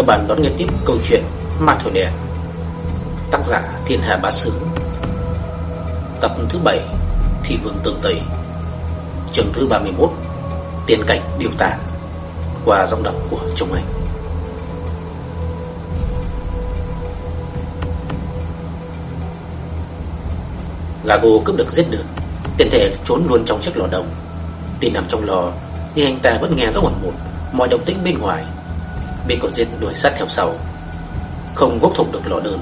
Các bạn đón nghe tiếp câu chuyện Ma Thổi Đèn Tác giả Thiên Hà Bá Sứ. Tập thứ 7 Thị Vương Tương Tây. Chương thứ 31 Tiên cảnh điều tàn, Qua giọng đọc của Trung Anh. Gago cướp được giết được Tiền thể trốn luôn trong chiếc lò đồng. Đi nằm trong lò, Nhưng anh ta vẫn nghe rõ một một Mọi động tĩnh bên ngoài. Bị con rết đuổi sát theo sau. Không gốc thủng được lò đơn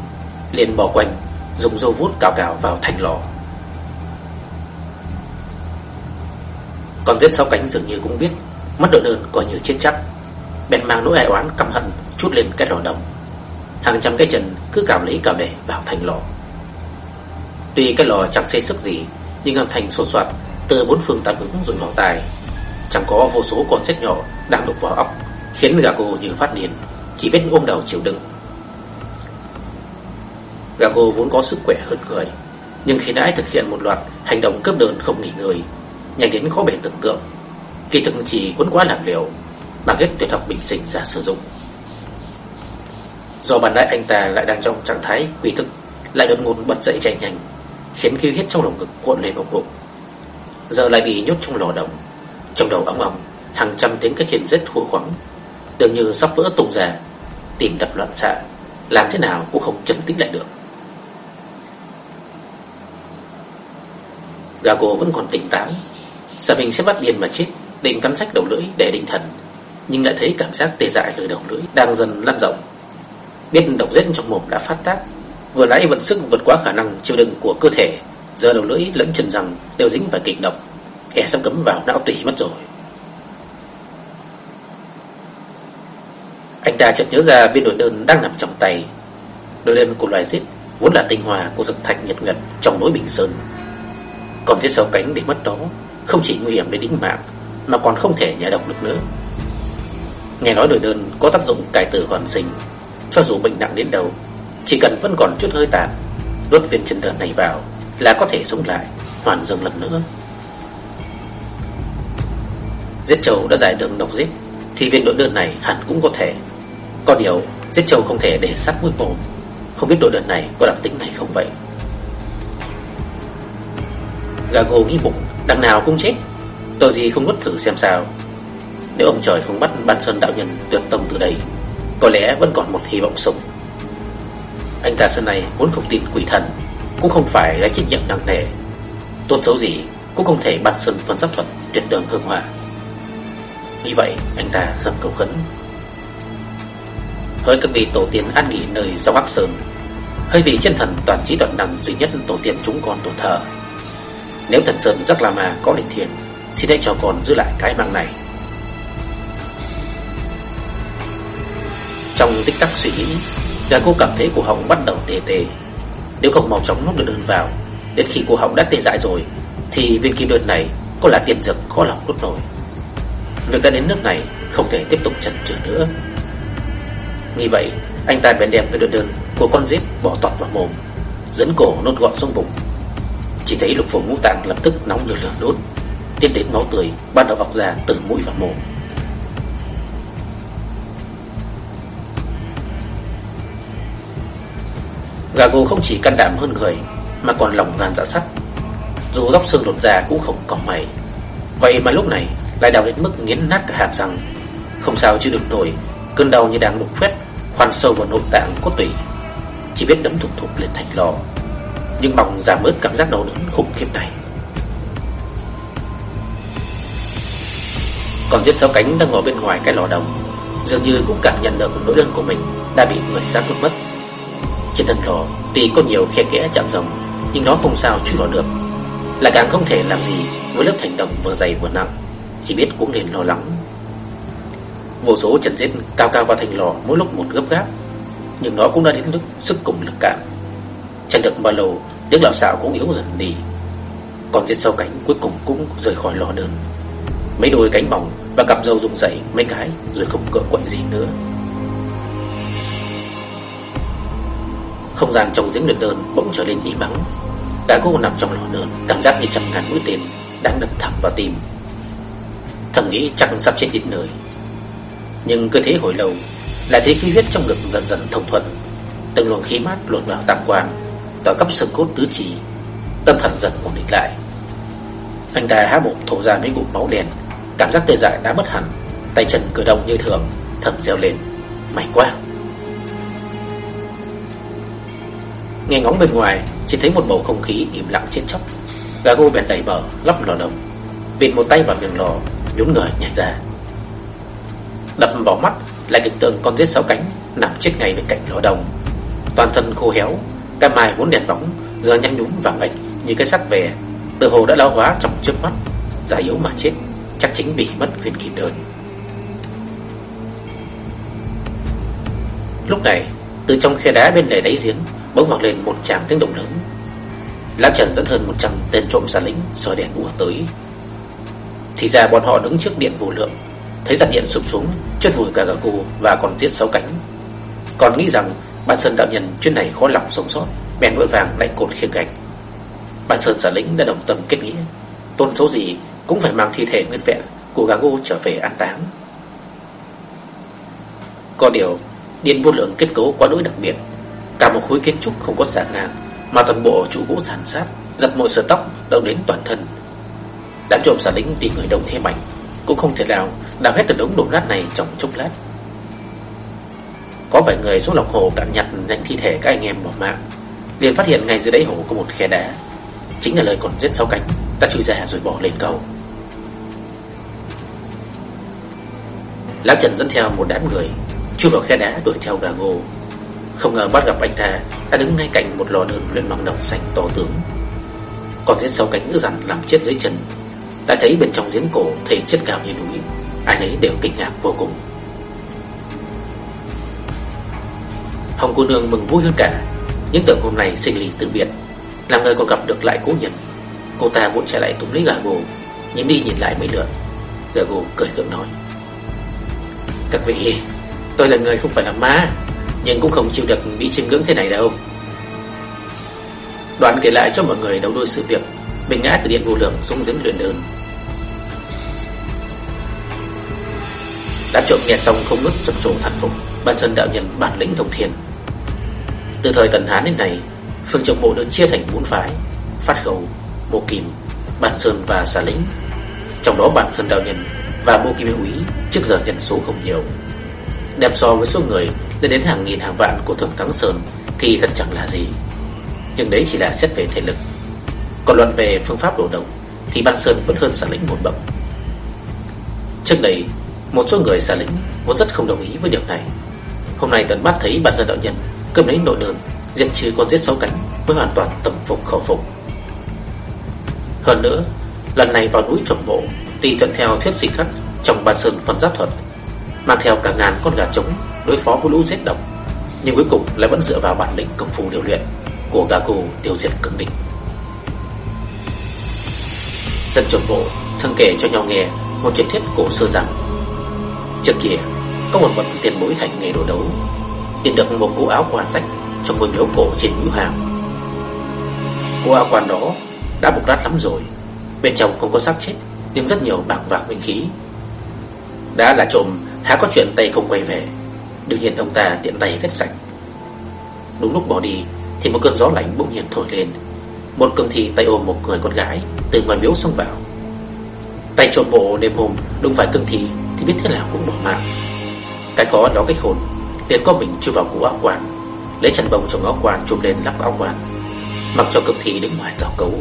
liền bỏ quanh Dùng dâu vuốt cào cào vào thành lò. Con rết sau cánh dường như cũng biết Mất đội đơn coi như chết chắc. Bèn mang nỗi ai oán căm hận Chút lên cái lò đồng Hàng trăm cái chân cứ cào lấy cào để vào thành lò. Tuy cái lò chẳng xây sức gì Nhưng âm thanh sột soạt Từ bốn phương tám hướng rồi vào tài, Chẳng có vô số con rết nhỏ Đang đục vào óc. Khiến gà cô như phát điên. Chỉ biết ôm đầu chịu đựng. Gà cô vốn có sức khỏe hơn người Nhưng khi nãy thực hiện một loạt Hành động cấp đơn không nghỉ người, Nhanh đến khó bề tưởng tượng. Kỳ thực chỉ quấn quá làm liều Mà hết tuyệt học bình sinh ra sử dụng. Do bàn đại anh ta lại đang trong trạng thái quy thức Lại đột ngột bật dậy chạy nhanh Khiến khí huyết trong lồng ngực cuộn lên ủng ủng Giờ lại bị nhốt trong lò đồng Trong đầu óng ong Hàng trăm tiếng cái trên rất thua khoắng dường như sắp vỡ tung ra, Tìm đập loạn xạ, Làm thế nào cũng không chấn tĩnh lại được. Gago vẫn còn tỉnh táo. Dạ Sợ mình sẽ bắt điên mà chết, Định cắn sách đầu lưỡi để định thần, Nhưng lại thấy cảm giác tê dại từ đầu lưỡi Đang dần lan rộng. Biết độc rết trong mồm đã phát tác, Vừa nãy vận sức vượt quá khả năng chịu đựng của cơ thể, Giờ đầu lưỡi lẫn chân răng Đều dính phải kịch độc, Kẻ sắp cấm vào não tủy mất rồi. Anh ta chợt nhớ ra viên đổi đơn đang nằm trong tay. Đôi đơn của loài giết Vốn là tinh hoa của dực thạch nhật ngật Trong núi Bình Sơn. Còn giết sáu cánh để mất đó Không chỉ nguy hiểm đến tính mạng, Mà còn không thể nhả độc được nữa. Nghe nói đổi đơn có tác dụng cải tử hoàn sinh, Cho dù bệnh nặng đến đâu, Chỉ cần vẫn còn chút hơi tàn, Đốt viên chân đơn này vào Là có thể sống lại, Hoàn dương lần nữa. Giết trầu đã giải đường độc giết, Thì viên đội đơn này hẳn cũng có thể có điều, giết trâu không thể để sát mũi mồm. Không biết đội đợt này có đặc tính này không vậy? Gago nghĩ bụng, Đằng nào cũng chết. Tôi gì không nuốt thử xem sao. Nếu ông trời không bắt Ban Sơn đạo nhân tuyệt tông từ đây, Có lẽ vẫn còn một hy vọng sống. Anh ta sân này vốn không tin quỷ thần, Cũng không phải gánh trách nhiệm nặng nề. Tốt xấu gì Cũng không thể Ban Sơn phân giáp thuật tuyệt đường hương hòa Vì vậy, anh ta khẩn cầu khấn với các vị tổ tiên an nghỉ nơi sau Bắc Sơn, Hơi vị chân thần toàn trí toàn năng duy nhất tổ tiên chúng con tổ thờ Nếu thần Sơn Giác La Ma có linh thiền, Xin hãy cho con giữ lại cái mạng này. Trong tích tắc suy nghĩ Gà cô cảm thấy cổ họng bắt đầu tê tê. Nếu không mau chóng nốt được đơn vào, Đến khi cổ họng đã tê dại rồi, Thì viên kim đơn này có là tiền dược khó lòng nuốt nổi. Việc đã đến nước này Không thể tiếp tục chần chừ nữa. Như vậy, Anh ta bèn đem cái đơn đơn của con giết bỏ tọt vào mồm, Dẫn cổ nốt gọn xuống bụng. Chỉ thấy lục phủ ngũ tạng lập tức nóng như lửa đốt Tiếp đến máu tươi Bắt đầu ọc ra từ mũi và mồm. Gago không chỉ can đảm hơn người, Mà còn lòng gan dạ sắt. Dù góc xương đột ra cũng không có mày. Vậy mà lúc này Lại đau đến mức nghiến nát cả hàm răng. Không sao chịu đựng nổi, Cơn đau như đang đục khuét Khoan sâu vào nội tạng có tủy Chỉ biết đấm thục thục lên thành lò Nhưng bằng giảm bớt cảm giác đau đớn khủng khiếp này. Còn giết sáu cánh đang ngồi bên ngoài cái lò đồng Dường như cũng cảm nhận được nỗi đơn của mình Đã bị người ta cướp mất. Trên thân lò, tuy có nhiều khe kẽ chạm rồng, Nhưng nó không sao chui vào được. Là càng không thể làm gì Với lớp thành đồng vừa dày vừa nặng, Chỉ biết cũng nên lo lắng. Vô số trận giết cao cao và thành lò Mỗi lúc một gấp gáp Nhưng nó cũng đã đến lúc sức cùng lực cạn Chẳng được bao lâu Tiếng lạo xạo cũng yếu dần đi Còn giết sau cánh cuối cùng cũng rời khỏi lò đơn Mấy đôi cánh bỏng và cặp dâu rung dậy mấy cái rồi không cựa quậy gì nữa. Không gian trong giếng luyện đơn bỗng trở nên im mắng Đã cô nằm trong lò đơn, cảm giác như trăm ngàn mũi tên đang đập thẳng vào tim. Thầm nghĩ chắc sắp chết ít nơi. Nhưng cứ thế hồi lâu, Lại thấy khí huyết trong ngực dần dần thông thuận. Từng luồng khí mát luồn vào tam quan Tỏ cấp xương cốt tứ chỉ Tâm thần dần ổn định lại. Anh ta há bụng thổ ra mấy ngụm máu đen. Cảm giác tê dại đã mất hẳn. Tay chân cử động như thường Thầm reo lên. May quá. Nghe ngóng bên ngoài Chỉ thấy một bầu không khí im lặng chết chóc. Gà gô bèn đẩy bờ lắp lò đồng. Bịt một tay vào miệng lò Nhún người nhảy ra. Đập vào mắt là cảnh tượng con rết sáu cánh Nằm chết ngay bên cạnh lò đồng Toàn thân khô héo cái mài vốn đèn bóng, Giờ nhăn nhúm vàng ếch như cái sắc về. Tự hồ đã lão hóa trong trước mắt, Già yếu mà chết, Chắc chính vì mất huyền kỳ đơn Lúc này, Từ trong khe đá bên lề đáy giếng, Bỗng vọng lên một tràng tiếng động lớn. Lão Trần dẫn hơn 100 tên trộm xa lính soi đèn ùa tới. Thì ra bọn họ đứng trước điện vô lượng Thấy giặt điện sụp xuống, Chết vùi cả gà cô và còn giết sáu cánh. Còn nghĩ rằng Ban Sơn đạo nhân chuyến này khó lòng sống sót, Bèn vội vàng lại cột khiêng gạch. Ban Sơn giả lính đã đồng tâm kết nghĩa, Tôn số gì cũng phải mang thi thể nguyên vẹn, Của gà gô trở về an táng. Có điều, Điện vô lượng kết cấu quá đối đặc biệt, Cả một khối kiến trúc không có xả ngang, Mà toàn bộ trụ gỗ sản sát, Giật mọi sợi tóc động đến toàn thân. Đám trộm giả lính đi người đông thế mạnh Cũng không thể nào đào hết được đống đổ nát này trong chốc lát. Có vài người xuống lòng hồ cạn nhặt nhanh thi thể các anh em bỏ mạng. Liền phát hiện ngay dưới đáy hồ có một khe đá. Chính là lời còn giết sáu cánh, Đã chui ra rồi bỏ lên cầu. Lão Trần dẫn theo một đám người, Chui vào khe đá đuổi theo gà ngô. Không ngờ bắt gặp anh ta Đã đứng ngay cạnh một lò đơn lên bằng đồng xanh to tướng. Còn giết sáu cánh dữ dằn làm chết dưới chân, Đã thấy bên trong giếng cổ Thầy chất cao như núi. Ai nấy đều kinh ngạc vô cùng. Hồng cô nương mừng vui hơn cả những tưởng hôm nay sinh ly từ biệt Làm người còn gặp được lại cố nhân. Cô ta vội chạy lại túm lấy gà gồ Nhìn đi nhìn lại mấy lượt. Gà gồ cười gượng nói Các vị Tôi là người không phải là má, Nhưng cũng không chịu được bị chiêm ngưỡng thế này đâu. Đoạn kể lại cho mọi người đấu đôi sự việc Bình ngã từ điện vô lượng xuống giếng luyện đơn Đám trộm nghe xong không ngớt trầm trồ thản phục Ban dân đạo nhân bản lĩnh thông thiên từ thời Tần Hán đến nay, phương trọng bộ được chia thành bốn phái: Phát Khẩu, Mộ Kim, Bản Sơn và Xà Lĩnh. Trong đó Bản Sơn đạo nhân và Mộ Kim yêu ý trước giờ nhân số không nhiều. Đẹp so với số người lên đến hàng nghìn hàng vạn của Thượng Thắng Sơn thì thật chẳng là gì. Nhưng đấy chỉ là xét về thể lực. Còn luận về phương pháp đổ đồng thì bản Sơn vẫn hơn Xà Lĩnh một bậc. Trước đây, một số người xa Lĩnh vốn rất không đồng ý với điều này. Hôm nay Tần bắt thấy Bản dân đạo nhân Cầm lấy nội đơn, Diệt trừ con giết sáu cánh Mới hoàn toàn tâm phục khẩu phục Hơn nữa, Lần này vào núi trồng bộ tùy thuận theo thuyết sĩ khắc Trong bàn sơn phần giáp thuật, Mang theo cả ngàn con gà trống Đối phó với lũ giết độc, Nhưng cuối cùng lại vẫn dựa vào bản lĩnh công phu điều luyện Của gà cô tiêu diệt cường địch Dân trồng bộ thường kể cho nhau nghe Một truyền thuyết cổ xưa rằng Trước kia Có một bậc tiền bối hành nghề đồ đấu tìm được một cổ áo quan rách trong ngôi miếu cổ trên núi Hàm. Cổ áo quan đó đã mục nát lắm rồi, bên trong không có xác chết, nhưng rất nhiều bạc vạc minh khí. Đã là trộm, há có chuyện tay không quay về. Đương nhiên ông ta tiện tay vết sạch. Đúng lúc bỏ đi, thì một cơn gió lạnh bỗng nhiên thổi lên. Một cương thi tay ôm một người con gái từ ngoài miếu xông vào. Tay trộm bộ đêm hôm đúng phải cương thi thì biết thế nào cũng bỏ mạng. Cái khó đó cái khôn liền có mình chui vào cổ áo quan, Lấy chăn bông trong áo quan chụp lên lắp áo quan. Mặc cho cực thị đứng ngoài cào cấu,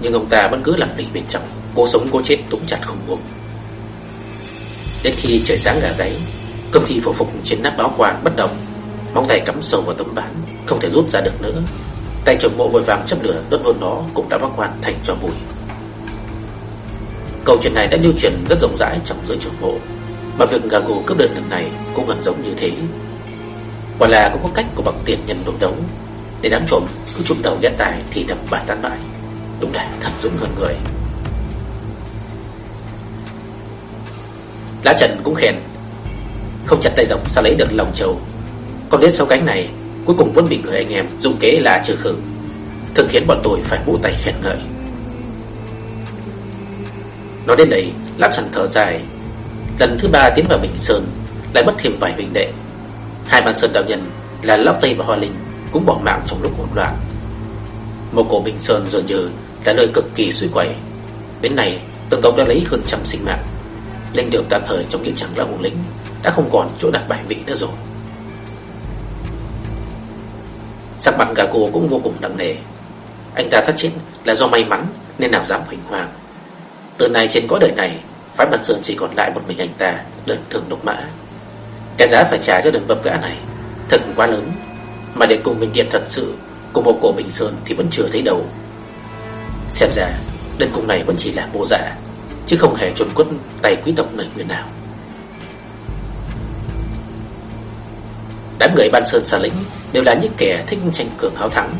Nhưng ông ta vẫn cứ làm lì bên trong, Cố sống cố chết túng chặt không buông. Đến khi trời sáng gà gáy Cực thị phục phục trên nắp áo quan bất động, Móng tay cắm sâu vào tấm bản Không thể rút ra được nữa. Tay chồng mộ vội vàng châm lửa, đốt hôn đó Cũng đã bác quan thành cho bụi. Câu chuyện này đã lưu truyền rất rộng rãi trong giới trưởng bộ Mà việc gà gù cướp đợt lần này Cũng gần giống như thế. Quả là cũng có cách của bậc tiền nhân đối đấu, Để đám trộm cứ chụp đầu ghét tài Thì thầm bản tán bại Đúng là thật dũng hơn người. Lá Trần cũng khen, Không chặt tay rộng sao lấy được lòng trầu. Còn đến sau cánh này, Cuối cùng vẫn bị người anh em dùng kế là trừ khử, Thực khiến bọn tôi phải vỗ tay khen ngợi. Nói đến đây Lạp Trần thở dài Lần thứ ba tiến vào Bình Sơn Lại mất thêm vài huynh đệ Hai bàn sơn đạo nhân là Lão Tây và Hoa Linh cũng bỏ mạng trong lúc hỗn loạn. Một cổ Bình Sơn dường như là nơi cực kỳ suy quẩy. Đến nay, tổng Cốc đã lấy hơn trăm sinh mạng. Linh được tạm thời trong nghĩa chẳng là hùng lĩnh đã không còn chỗ đặt bài vị nữa rồi. Sắc mặt gà cô cũng vô cùng nặng nề. Anh ta phát chết là do may mắn nên nào dám huỳnh hoàng. Từ nay trên cõi đời này, phái mặt sơn chỉ còn lại một mình anh ta, đơn thường độc mã. Cái giá phải trả cho lần bập gã này thật quá lớn, mà để cùng mình điện thật sự cùng một cổ Bình Sơn thì vẫn chưa thấy đâu. Xem ra, đơn cung này vẫn chỉ là mô dạ, chứ không hề trốn quất tay quý tộc nơi nguyên nào. Đám người ban sơn xà lĩnh đều là những kẻ thích tranh cường háo thắng,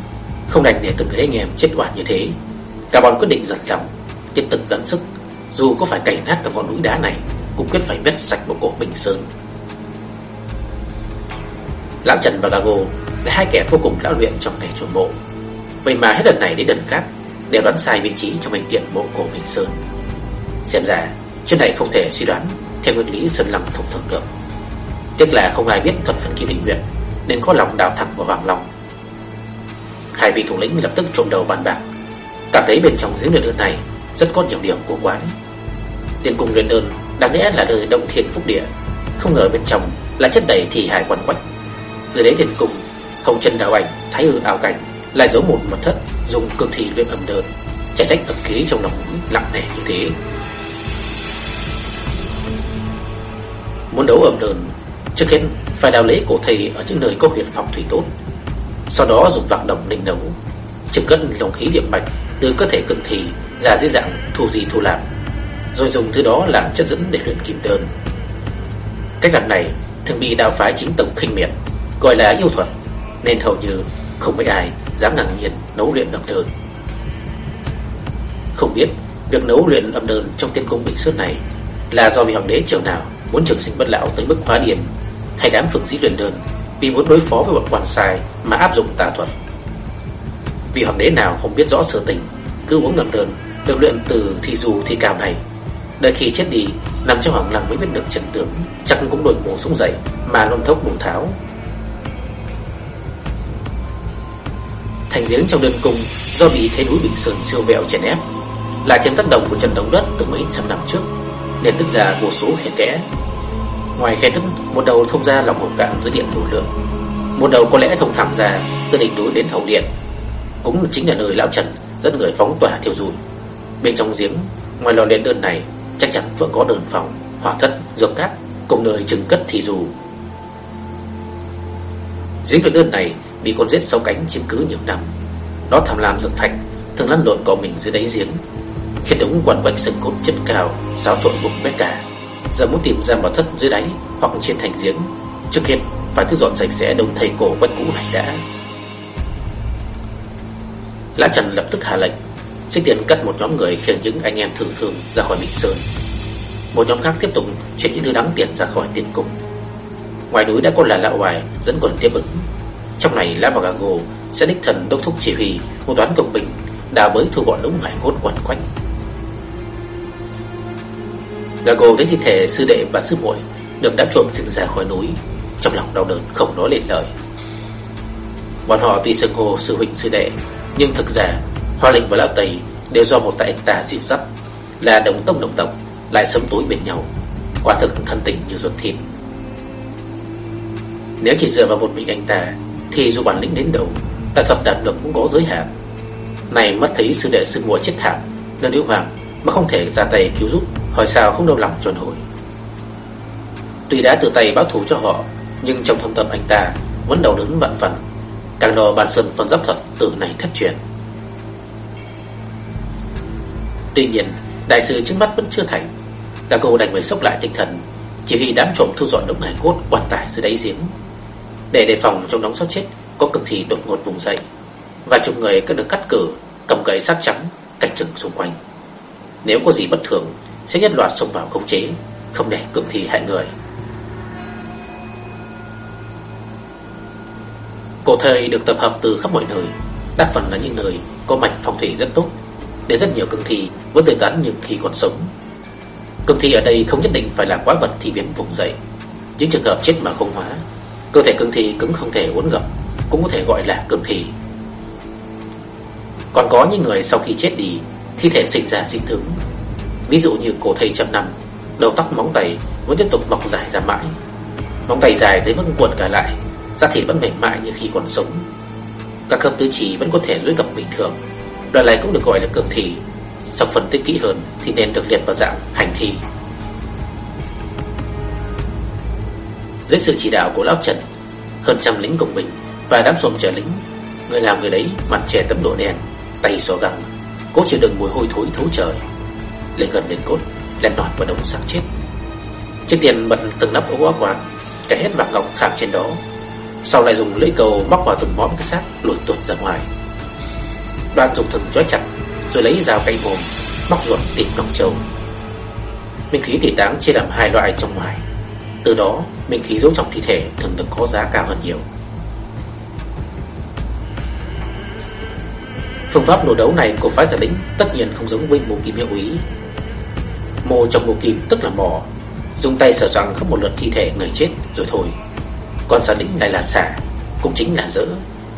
không đành để từng người anh em chết oan như thế. Cả bọn quyết định giật lòng, tiếp tục gắng sức, dù có phải cảnh nát cả ngọn núi đá này, cũng quyết phải vét sạch một cổ Bình Sơn. Lão Trần và Gago là hai kẻ vô cùng lão luyện trong nghề trộm bộ. Vậy mà hết lần này đến lần khác đều đoán sai vị trí trong bệnh viện bộ cổ Bình Sơn. Xem ra, chuyện này không thể suy đoán theo nguyên lý Sơn Lâm thông thường được. Tiếc là không ai biết thuật phân kim định nguyện nên có lòng đào thẳng vào vàng lòng. Hai vị thủ lĩnh lập tức trộm đầu bàn bạc, cảm thấy bên trong giếng luyện này rất có nhiều điểm của quái. tiên cung luyện đơn đáng lẽ là nơi động thiên phúc địa, không ngờ bên trong là chất đầy thì hải quan quách. Dưới đấy tiên cung, hồng chân đạo ảnh, thái hư ảo cảnh lại giấu một mật thất dùng cực thị luyện âm đơn, chạy trách ẩn khí trong lòng núi lặng nề như thế. Muốn đấu âm đơn, trước hết phải đào lấy cổ thầy ở những nơi có huyền phòng thủy tốt. Sau đó dùng vạc đồng ninh nấu, trực cất lòng khí điểm mạch từ cơ thể cương thị ra dưới dạng thu gì thu làm, rồi dùng thứ đó làm chất dẫn để luyện kim đơn. Cách làm này thường bị đạo phái chính tổng khinh miệt, gọi là yêu thuật, nên hầu như không mấy ai dám ngạc nhiên nấu luyện âm đơn. Không biết việc nấu luyện âm đơn trong tiên cung bình sơn này là do vị hoàng đế triều nào muốn trường sinh bất lão tới mức hóa điển hay đám phượng sĩ luyện đơn vì muốn đối phó với bọn quan sai mà áp dụng tà thuật. Vị hoàng đế nào không biết rõ sự tình, cứ uống ngầm đơn được luyện từ thì dù thì cảm này. Đợi khi chết đi, nằm trong hoàng lăng mới biết được trần tướng, chắc cũng đổi mũ xuống dậy mà lông thốc bùng tháo. Thành giếng trong đơn cung do bị thế núi Bình Sơn siêu vẹo chèn ép, là thêm tác động của trận động đất từ mấy trăm năm trước, nên đứt ra vô số khe kẽ. Ngoài khe nứt, một đầu thông ra lòng hồ cạn dưới điện đủ lượng, một đầu có lẽ thông thẳng ra từ đỉnh núi đến hậu điện, cũng chính là nơi lão Trần dẫn người phóng tỏa thiêu rụi. Bên trong giếng, ngoài lò luyện đơn này, chắc chắn vẫn có đơn phòng, hỏa thất, dược cát cùng nơi trừng cất thì dù. Giếng luyện đơn này bị con rết sau cánh chiếm cứ nhiều năm. Nó tham lam dược thạch, thường lăn lộn cỏ mình dưới đáy giếng, khiến đống quằn quanh sừng cốt chất cao, xáo trộn bụng bét cả. Giờ muốn tìm ra bảo thất dưới đáy hoặc trên thành giếng, trước hết phải thu dọn sạch sẽ đống thầy cổ quách cũ này đã. Lã Trần lập tức hạ lệnh, trước tiên cắt một nhóm người khiêng những anh em thử thường ra khỏi Bình Sơn. Một nhóm khác tiếp tục chuyển những thứ đáng tiền ra khỏi tiền cung. Ngoài núi đã có là lão hoài dẫn quần tiếp ứng trong này Lá và Gago sẽ đích thần đốc thúc chỉ huy một toán cộng bình đào bới thu gọn đống hải cốt quẩn quanh. Gago đến thi thể sư đệ và sư muội được đám trộm khiêng ra khỏi núi, trong lòng đau đớn không nói lên lời. Bọn họ tuy sừng hồ sư huynh sư đệ, nhưng thực ra Hoa Linh và Lão Tây đều do một tại anh ta dịp dắt, là đồng tông đồng tộc, lại sống tối bên nhau, quả thực thân tình như ruột thịt. Nếu chỉ dựa vào một mình anh ta thì dù bản lĩnh đến đâu Đã thuật đạt được cũng có giới hạn Này mất thấy sư đệ sư muội chết thảm Nên yêu hoàng mà không thể ra tay cứu giúp Hỏi sao không đâu lòng tròn hồi. Tuy đã tự tay báo thù cho họ Nhưng trong thâm tâm anh ta Vẫn đầu đứng vạn phần Càng đò bàn sơn phân dốc thật từ này thất truyền Tuy nhiên, Đại sư trước mắt vẫn chưa thành. Cả cô đành phải sốc lại tinh thần, Chỉ vì đám trộm thu dọn đống hải cốt quan tài dưới đáy giếng. Để đề phòng trong đống sót chết, Có cực thì đột ngột vùng dậy. Và chục người cứ được cắt cử, Cầm gậy sắt trắng cảnh chừng xung quanh. Nếu có gì bất thường, Sẽ nhất loạt xông vào khống chế, Không để cực thì hại người. Cổ thời được tập hợp từ khắp mọi nơi, Đa phần là những nơi có mạch phong thủy rất tốt. Để rất nhiều cương thi vẫn tươi tắn như khi còn sống. Cương thi ở đây không nhất định phải là quái vật thì biến vùng dậy. Những trường hợp chết mà không hóa, Cơ thể cương thi cứng không thể uốn gập Cũng có thể gọi là cương thi. Còn có những người sau khi chết đi, Thi thể sinh ra dị tướng. Ví dụ như cổ thầy trăm năm, Đầu tóc móng tay vẫn tiếp tục mọc dài ra mãi. Móng tay dài tới mức cuộn cả lại, Da thịt vẫn mềm mại như khi còn sống. Các khớp tứ chỉ vẫn có thể duỗi gập bình thường. Đoạn này cũng được gọi là cường thị Sau phân tích kỹ hơn Thì nên được liệt vào dạng hành thi. Dưới sự chỉ đạo của Lão Trần, Hơn trăm lính cùng mình Và đám xồm chờ lính, Người làm người đấy mặt trẻ tấm độ đen, Tay xò găng, Cố chịu đựng mùi hôi thối thấu trời Lên gần đến cốt Lên nọt vào đống xác chết. Trước tiên bật từng nắp ống quá quạt Cả hết vàng ngọc khảm trên đó, Sau lại dùng lưỡi cầu móc vào từng móm cái xác Lùi tuột ra ngoài. Đoàn dùng thừng trói chặt, Rồi lấy dao cay mồm Móc ruột tìm còng châu. Minh khí tỷ táng chia làm hai loại trong ngoài Từ đó, minh khí giấu trong thi thể Thường được có giá cao hơn nhiều Phương pháp nổ đấu này của phái giả lĩnh Tất nhiên không giống với mù kim hiệu ý Mồ trong mù kim tức là mỏ Dùng tay sờ soạng khắp một lượt thi thể người chết rồi thôi Còn giả lĩnh lại là xả Cũng chính là dỡ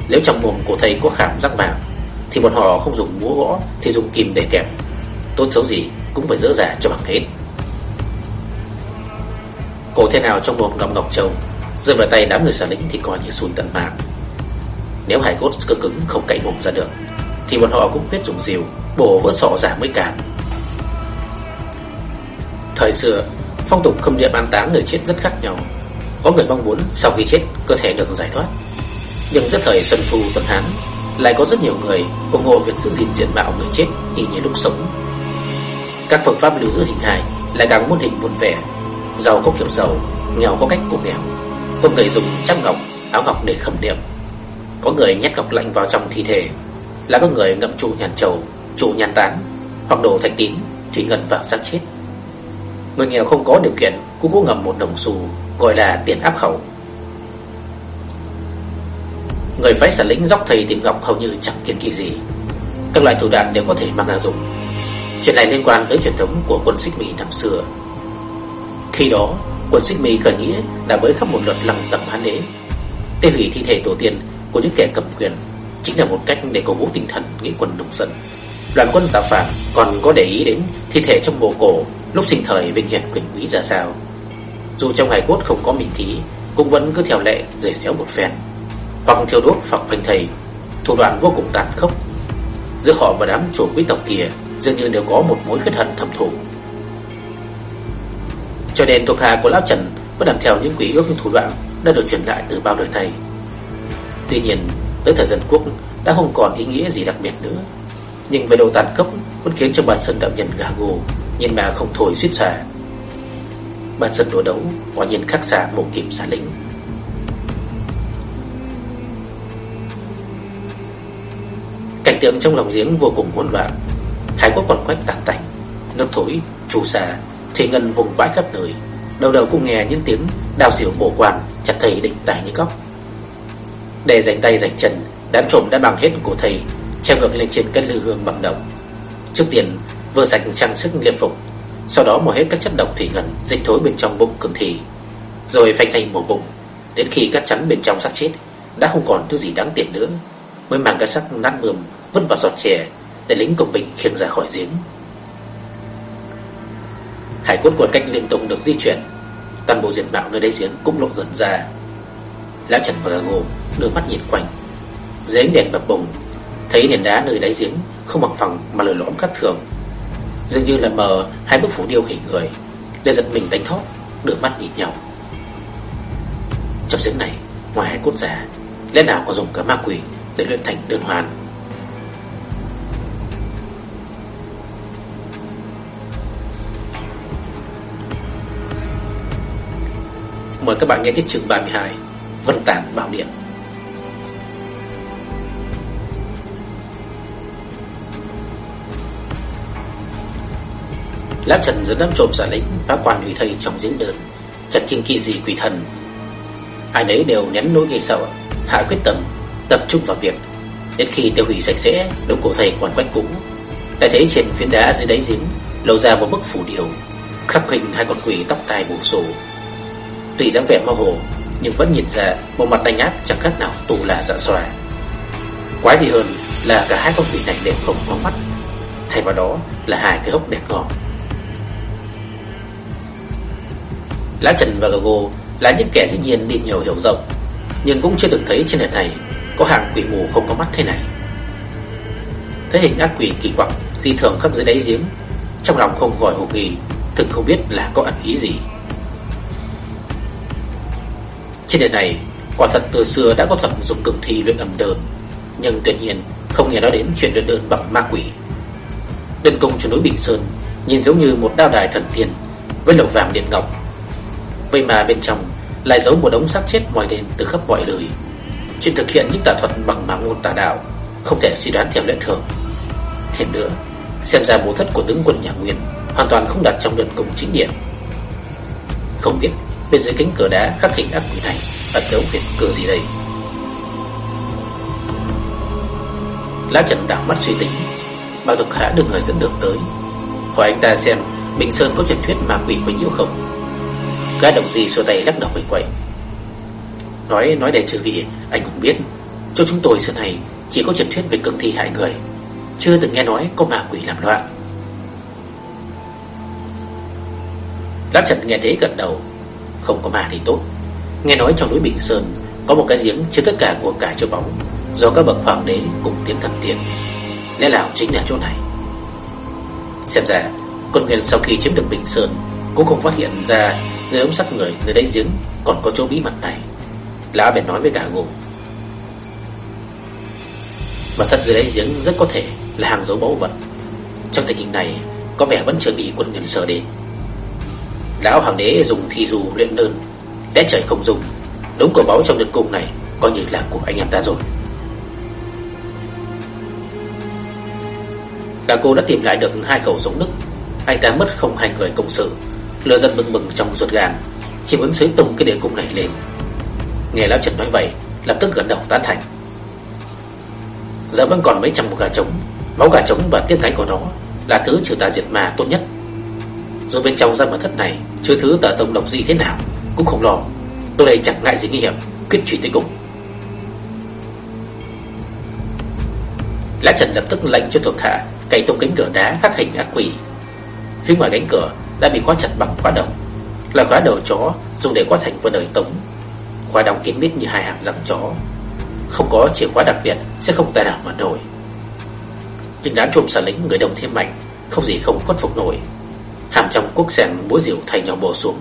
Nếu trong mồm của thầy có khảm rắc vàng. Thì bọn họ không dùng búa gõ, Thì dùng kim để kẹp. Tốt xấu gì cũng phải dỡ ra cho bằng hết. Cổ thế nào trong mồm ngọc ngọc châu, Rơi vào tay đám người xả lĩnh thì coi như xùi tận mạng. Nếu hải cốt cơ cứng không cậy mồm ra được, Thì bọn họ cũng quyết dùng diều Bổ vỡ sọ giả mới cản Thời xưa, Phong tục khâm địa an táng người chết rất khác nhau. Có người mong muốn sau khi chết cơ thể được giải thoát. Nhưng rất thời Xuân Thu Tuần Hán lại có rất nhiều người ủng hộ việc giữ gìn diện mạo người chết y như lúc sống. Các phương pháp lưu giữ hình hài lại càng muôn hình muôn vẻ. Giàu có kiểu giàu, nghèo có cách của nghèo. Có người dùng trăm ngọc, áo ngọc để khẩm niệm. Có người nhét ngọc lạnh vào trong thi thể. Là có người ngậm trụ nhàn trầu, trụ nhàn tán Hoặc đổ thạch tín, thủy ngân vào xác chết. Người nghèo không có điều kiện Cũng có ngầm một đồng xu Gọi là tiền áp khẩu. Người phái sản lĩnh dốc thầy tìm ngọc hầu như chẳng kiên kỳ gì. Các loại thủ đoạn đều có thể mang ra dùng. Chuyện này liên quan tới truyền thống của quân xích mì năm xưa. Khi đó Quân xích mì khởi nghĩa đã bới khắp một luật lăng tầm hán đế. Tiêu hủy thi thể tổ tiên của những kẻ cầm quyền Chính là một cách để cổ vũ tinh thần nghĩa quân nông dân. Đoàn quân tạo phản còn có để ý đến thi thể trong mộ cổ lúc sinh thời vinh hiển quyền quý ra sao. Dù trong hài cốt không có mình khí, cũng vẫn cứ theo lệ rời xéo một phen, hoặc thiêu đốt phật phanh thầy, thủ đoạn vô cùng tàn khốc. Giữa họ và đám chủ quý tộc kia dường như đều có một mối huyết hận thầm thù. Cho nên thuộc hạ của lão Trần vẫn làm theo những quỷ ước thủ đoạn đã được truyền lại từ bao đời nay. Tuy nhiên, tới thời dân quốc đã không còn ý nghĩa gì đặc biệt nữa. Nhưng về độ tàn khốc vẫn khiến cho bản sơn đạo nhân gà gù Nhìn mà không thổi suýt xả Bản sơn đồ đấu Quả nhiên khắc xa một kịp xả lính Cảnh tượng trong lòng giếng vô cùng hỗn loạn. Hải quốc còn quách tàn tành Nước thối, trù xà Thủy ngân vùng vãi khắp nơi. Đầu đầu cũng nghe những tiếng đào diều bổ quan Chặt thầy đỉnh tài như góc Để giành tay giành chân Đám trộm đã bằng hết cổ thầy Treo ngược lên trên cân lư hương bằng đồng. Trước tiên vừa sạch trang sức liệm phục Sau đó mò hết các chất độc thủy ngân Dịch thối bên trong bụng cường thị Rồi phanh thành mổ bụng Đến khi các chắn bên trong xác chết Đã không còn thứ gì đáng tiền nữa Mới mang cái xác nát mườm Vứt vào giọt chè Để lính của mình khiêng ra khỏi giếng. Hải cốt quần cách liên tục được di chuyển, Toàn bộ diện mạo nơi đây giếng cũng lộ dần ra. Lão Trần và Gồ đưa mắt nhìn quanh, Dưới ánh đèn bập bùng Thấy nền đá nơi đáy giếng Không bằng phẳng mà lồi lõm khác thường. Dường như là mờ, hai bức phủ điêu hình người Lê giật mình đánh thót, Đưa mắt nhìn nhau. Trong giếng này, Ngoài hai cốt giả Lẽ nào có dùng cả ma quỷ Để luyện thành đơn hoàn? Mời các bạn nghe tiếp chương 32 Vân tản Bảo Điện. Lão Trần dẫn đám trộm giả lĩnh, phá quan hủy thầy trong diễn đơn. Chẳng kinh kỵ gì quỷ thần? Ai nấy đều nén nỗi gây sợ, Hạ quyết tâm, Tập trung vào việc. Đến khi tiêu hủy sạch sẽ, Đống cổ thầy quản quách cũ Lại thấy trên phiến đá dưới đáy giếng, Lộ ra một bức phủ điều Khắp hình hai con quỷ tóc tai bù sổ Tùy dáng vẻ mơ hồ, Nhưng vẫn nhìn ra Một mặt đánh áp chẳng khác nào tù là dạ xòa Quái gì hơn Là cả hai con quỷ này đều không có mắt, Thay vào đó là hai cái hốc đèn ngòm. Lá Trần và Gago là những kẻ dĩ nhiên đi nhiều hiểu rộng, Nhưng cũng chưa từng thấy trên đời này Có hàng quỷ mù không có mắt thế này. Thế hình ác quỷ kỳ quặc, Di thường khắp dưới đáy giếng, Trong lòng không khỏi hồ nghi, Thực không biết là có ẩn ý gì. Trên đời này, Quả thật từ xưa đã có thuật dùng cường thi luyện âm đơn Nhưng tuyệt nhiên Không nghe nói đến chuyện luyện đơn bằng ma quỷ. Đơn công trên núi Bình Sơn Nhìn giống như một đao đài thần tiên Với lầu vàng điện ngọc. Vậy mà bên trong lại giấu một đống xác chết ngoài đền từ khắp mọi nơi. Chuyện thực hiện những tà thuật bằng mà ngôn tà đạo Không thể suy đoán theo lệ thường. Thêm nữa, Xem ra bố thất của tướng quân nhà Nguyên Hoàn toàn không đặt trong đơn cung chính điện. Không biết bên dưới cánh cửa đá khắc hình ác quỷ này ẩn giấu huyệt cửa gì đây? Lá Trần đảo mắt suy tính Bao Độc Hạ được người dẫn được tới. Hỏi anh ta xem Bình Sơn có truyền thuyết ma quỷ quấy nhiễu không? Gã động gì xua tay lắc đầu quay quậy. Nói nói để trừ vị, Anh cũng biết Cho chúng tôi xưa này chỉ có truyền thuyết về cương thi hại người, Chưa từng nghe nói có ma quỷ làm loạn. Lá Trần nghe thế gật đầu. Không có ma thì tốt. Nghe nói trong núi Bình Sơn Có một cái giếng chứa tất cả của cải châu bóng Do các bậc hoàng đế cùng tiến thần tiên. Lẽ nào chính là chỗ này? Xem ra, Con Nguyên sau khi chiếm được Bình Sơn Cũng không phát hiện ra Dưới ống sắt người nơi đáy giếng Còn có chỗ bí mật này. Lão bèn nói với cả gồm Và thật dưới đáy giếng rất có thể Là hàng dấu báu vật. Trong tình hình này, Có vẻ vẫn chưa bị quân Nguyên sợ đến. Lão hoàng đế dùng thi dù luyện đơn, Lẽ trời không dùng. Đống cổ báu trong đường cung này Coi như là của anh em ta rồi. Cả cô đã tìm lại được hai khẩu súng đức Anh ta mất không hai người công sự. Lừa giận mừng mừng trong ruột gan Chỉ muốn xới tung cái địa cung này lên. Nghe Lão Trần nói vậy, Lập tức gật đầu tán thành. Giờ vẫn còn mấy trăm gà trống, Máu gà trống và tiếng cánh của nó Là thứ trừ tà diệt ma tốt nhất. Dù bên trong gian mật thất này chưa thứ tà tông độc gì thế nào Cũng không lo Tôi đây chẳng ngại gì nguy hiểm Quyết truy tới cùng Lã Trần lập tức lệnh cho thuộc hạ cày tung cánh cửa đá khắc hình ác quỷ. Phía ngoài cánh cửa đã bị khóa chặt bằng khóa đầu, là khóa đầu chó dùng để khóa thành quân đời tống. Khóa đóng kín mít như hai hàm răng chó, không có chìa khóa đặc biệt sẽ không tài nào mở nổi. Nhưng đám trộm xà lính người đồng thêm mạnh, không gì không khuất phục nổi. Hàm trong quốc sen búa rượu thay nhau bổ xuống.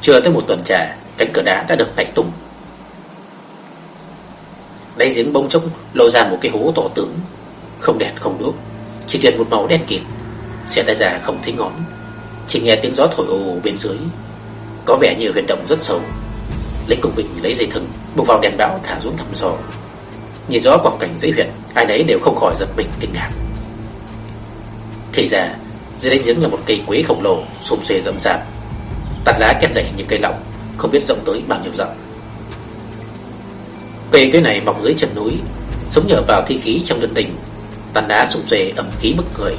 Chưa tới một tuần trà, cánh cửa đá đã được đẩy tung. Đáy giếng bông trông lộ ra một cái hố tổ tướng, không đèn không đuốc, chỉ tuyệt một màu đen kịt. Xe tay ra không thấy ngón Chỉ nghe tiếng gió thổi ồ bên dưới. Có vẻ như huyền động rất sâu. Lấy cùng mình lấy dây thừng Buộc vào đèn bão thả xuống thăm dò. Nhìn rõ quảng cảnh dễ huyệt Ai nấy đều không khỏi giật mình kinh ngạc. Thì ra dưới đáy giếng là một cây quế khổng lồ Xùm xề rậm rạp. Tạt lá kẹp dày như cây lọng, Không biết rộng tới bao nhiêu dặm. Cây quế này mọc dưới chân núi, Sống nhờ vào thi khí trong đơn đình. Tàn đá xùm xề ẩm khí bức người.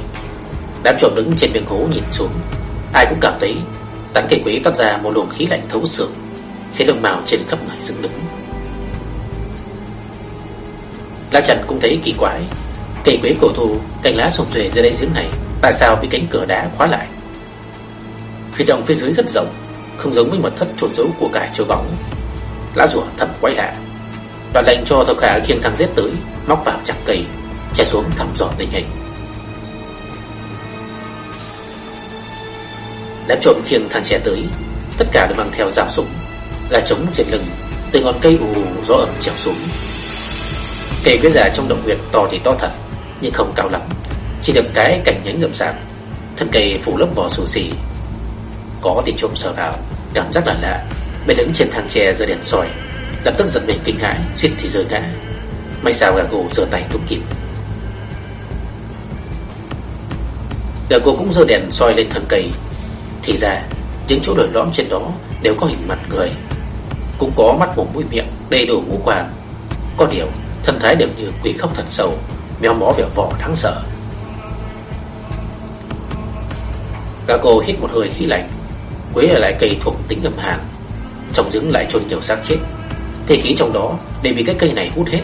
Đám trộm đứng trên miệng hố nhìn xuống. Ai cũng cảm thấy, Tán cây quế toát ra một luồng khí lạnh thấu xương, Khiến lông màu trên khắp người dựng đứng. Lão Trần cũng thấy kỳ quái. Cây quế cổ thụ, Cành lá xùm xề dưới đáy giếng này Tại sao bị cánh cửa đá khóa lại? Phía trong phía dưới rất rộng, Không giống với mật thất trộn dấu của cải châu bóng. Lá rùa thầm quay lại Đoàn lệnh cho thợ khả khiêng thằng giết tới, Móc vào chặt cây chạy xuống thăm dò tình hình. Đám trộm khiêng thằng trẻ tới, Tất cả đều mang theo dao súng, Gà trống trên lưng Từ ngọn cây ù gió ẩm trèo xuống. Cây quế già trong động huyệt to thì to thật, Nhưng không cao lắm. Chỉ được cái cành nhánh ngậm rạp, Thân cây phủ lớp vỏ xù xì Có thì trộm sờ vào Cảm giác là lạ. Bên đứng trên thang tre dưới đèn soi Lập tức giật mình kinh hãi Suýt thì rơi ngã. May sao gà gù rửa tay cũng kịp. Gà cô cũng rơi đèn soi lên thân cây. Thì ra Những chỗ đổi lõm trên đó Đều có hình mặt người. Cũng có mắt mồm mũi miệng Đầy đủ ngũ quan. Có điều thân thái đều như quỷ khóc thật sâu Mèo mó vẻ vỏ đáng sợ. Cả cô hít một hơi khí lạnh, Quế là lại cây thuộc tính âm hàn, Trong giếng lại trôn nhiều xác chết. Thế khí trong đó đều bị cái cây này hút hết.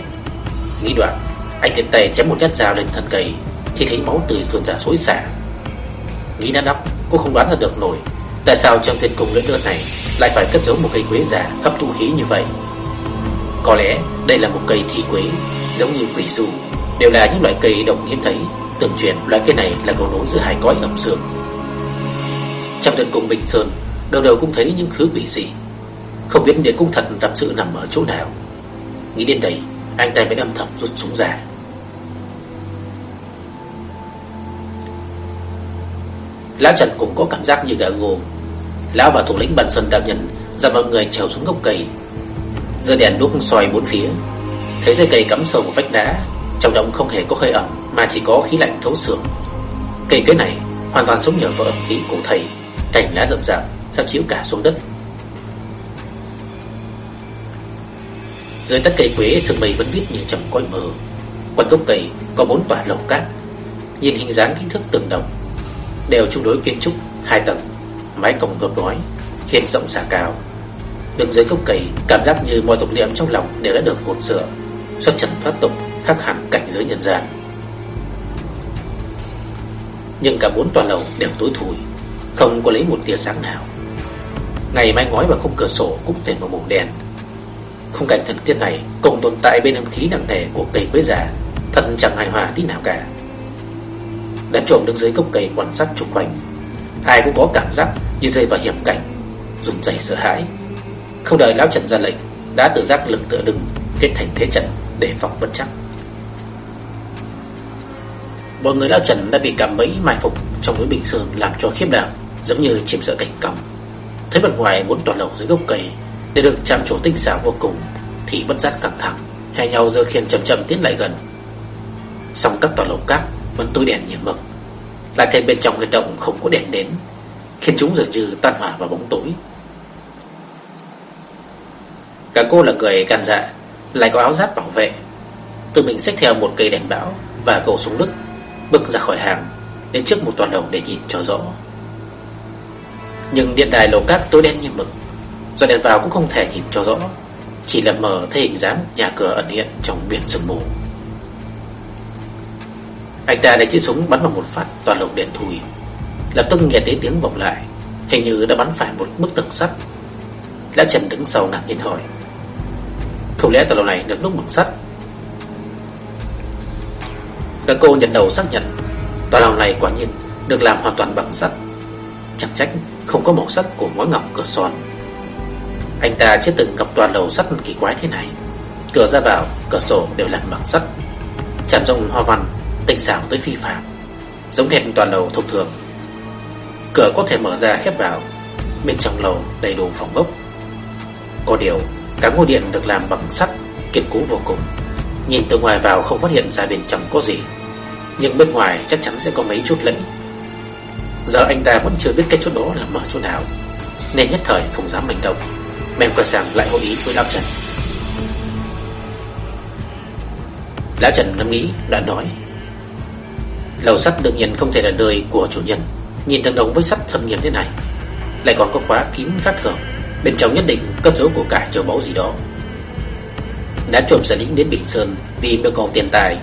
Nghĩ đoạn, Anh tiện tay chém một nhát dao lên thân cây, Thì thấy máu từ tuôn giả xối xả. Nghĩ đã óc Cô không đoán ra được nổi, Tại sao trong thiên cung lưỡi đơn này Lại phải cất giấu một cây quế giả hấp thu khí như vậy? Có lẽ đây là một cây thi quế, Giống như quỷ du Đều là những loại cây độc hiếm thấy. Tưởng truyền loại cây này là cầu nối giữa hai cõi ẩm dương. Trong điện cung Bình Sơn, Đầu đầu cũng thấy những thứ quỷ gì Không biết địa cung thật thật sự nằm ở chỗ nào. Nghĩ đến đây, Anh ta mới âm thầm rút súng ra. Lão Trần cũng có cảm giác như gà gồ Lão và thủ lĩnh bàn Sơn đạo nhân Ra mọi người trèo xuống gốc cây. Giờ đèn đuốc xoay bốn phía. Thấy dây cây cắm sâu vào vách đá, Trong động không hề có hơi ẩm, Mà chỉ có khí lạnh thấu xương. Cây cái này hoàn toàn sống nhờ vào ẩm khí của thầy. Cành lá rậm rạp Sắp chiếu cả xuống đất. Dưới tất cây quế sương mây vẫn biết như trong cõi mờ Quanh gốc cây có bốn tòa lầu cát. Nhìn hình dáng kích thước tương đồng, Đều chung đối kiến trúc hai tầng. Mái cổng gập đói Hiên rộng xà cao. Đường dưới gốc cây, Cảm giác như mọi tục niệm trong lòng đều đã được cột sửa, Xuất trần thoát tục khắc hẳn cảnh giới nhân gian. Nhưng cả bốn tòa lầu đều tối thủi không có lấy một tia sáng nào. Ngày mai ngói và khung cửa sổ cũng thêm vào màu đen. Khung cảnh thần tiên này Cùng tồn tại bên âm khí nặng nề của cây quế già, Thật chẳng hài hòa tí nào cả. Đám trộm đứng dưới gốc cây quan sát xung quanh. Ai cũng có cảm giác như rơi vào hiểm cảnh, Run rẩy sợ hãi. Không đợi lão Trần ra lệnh, Đã tự giác lực tựa đứng, Kết thành thế trận để phòng bất chắc. Bọn người lão Trần đã bị cảm bẫy mai phục Trong núi Bình Sơn làm cho khiếp đảm. Giống như chim sợ cảnh còng Thấy bên ngoài bốn tòa lầu dưới gốc cây, Để được chạm chỗ tinh xảo vô cùng, Thì bất giác căng thẳng Hè nhau giờ khiên chậm chậm tiến lại gần. Xong các tòa lầu cát vẫn tối đèn như mực. Lại thêm bên trong huyệt động không có đèn đến Khiến chúng dường như tan hòa vào bóng tối. Cả cô là người can dạ Lại có áo giáp bảo vệ. Tự mình xách theo một cây đèn bão Và khẩu súng đức Bước ra khỏi hàng, Đến trước một toàn lầu để nhìn cho rõ. Nhưng điện đài lầu cát tối đen như mực, Do đèn vào cũng không thể nhìn cho rõ. Chỉ là mờ thấy hình dáng nhà cửa ẩn hiện trong biển sương mù. Anh ta lấy chiếc súng bắn vào một phát, toàn lục đèn thùi Lập tức nghe thấy tiếng vọng lại, Hình như đã bắn phải một bức tường sắt. Lão Trần đứng sau ngạc nhiên hỏi, Không lẽ tòa lầu này được đúc bằng sắt? Các cô nhận đầu xác nhận, Tòa lầu này quả nhiên được làm hoàn toàn bằng sắt. Chẳng trách không có màu sắc của ngói ngọc cửa son. Anh ta chưa từng gặp toàn lầu sắt kỳ quái thế này. Cửa ra vào, cửa sổ đều làm bằng sắt. Chạm rộng hoa văn tinh xảo tới phi phạm Giống hệt toàn lầu thông thường. Cửa có thể mở ra khép vào Bên trong lầu đầy đủ phòng ốc Có điều Cả ngôi điện được làm bằng sắt Kiên cố vô cùng. Nhìn từ ngoài vào không phát hiện ra bên trong có gì. Nhưng bên ngoài chắc chắn sẽ có mấy chút lẫy. Giờ anh ta vẫn chưa biết cái chỗ đó là mở chỗ nào. Nên nhất thời không dám hành động. Mèm quay sang lại hội ý với Lão Trần. Lão Trần ngẫm nghĩ, đã nói. Lầu sắt đương nhiên không thể là nơi của chủ nhân. Nhìn thằng đồng với sắt xâm nghiêm thế này, Lại còn có khóa kín khác thường. Bên trong nhất định cất dấu của cải châu báu gì đó. Đã trộm sở lĩnh đến Bình Sơn Vì yêu cầu tiền tài.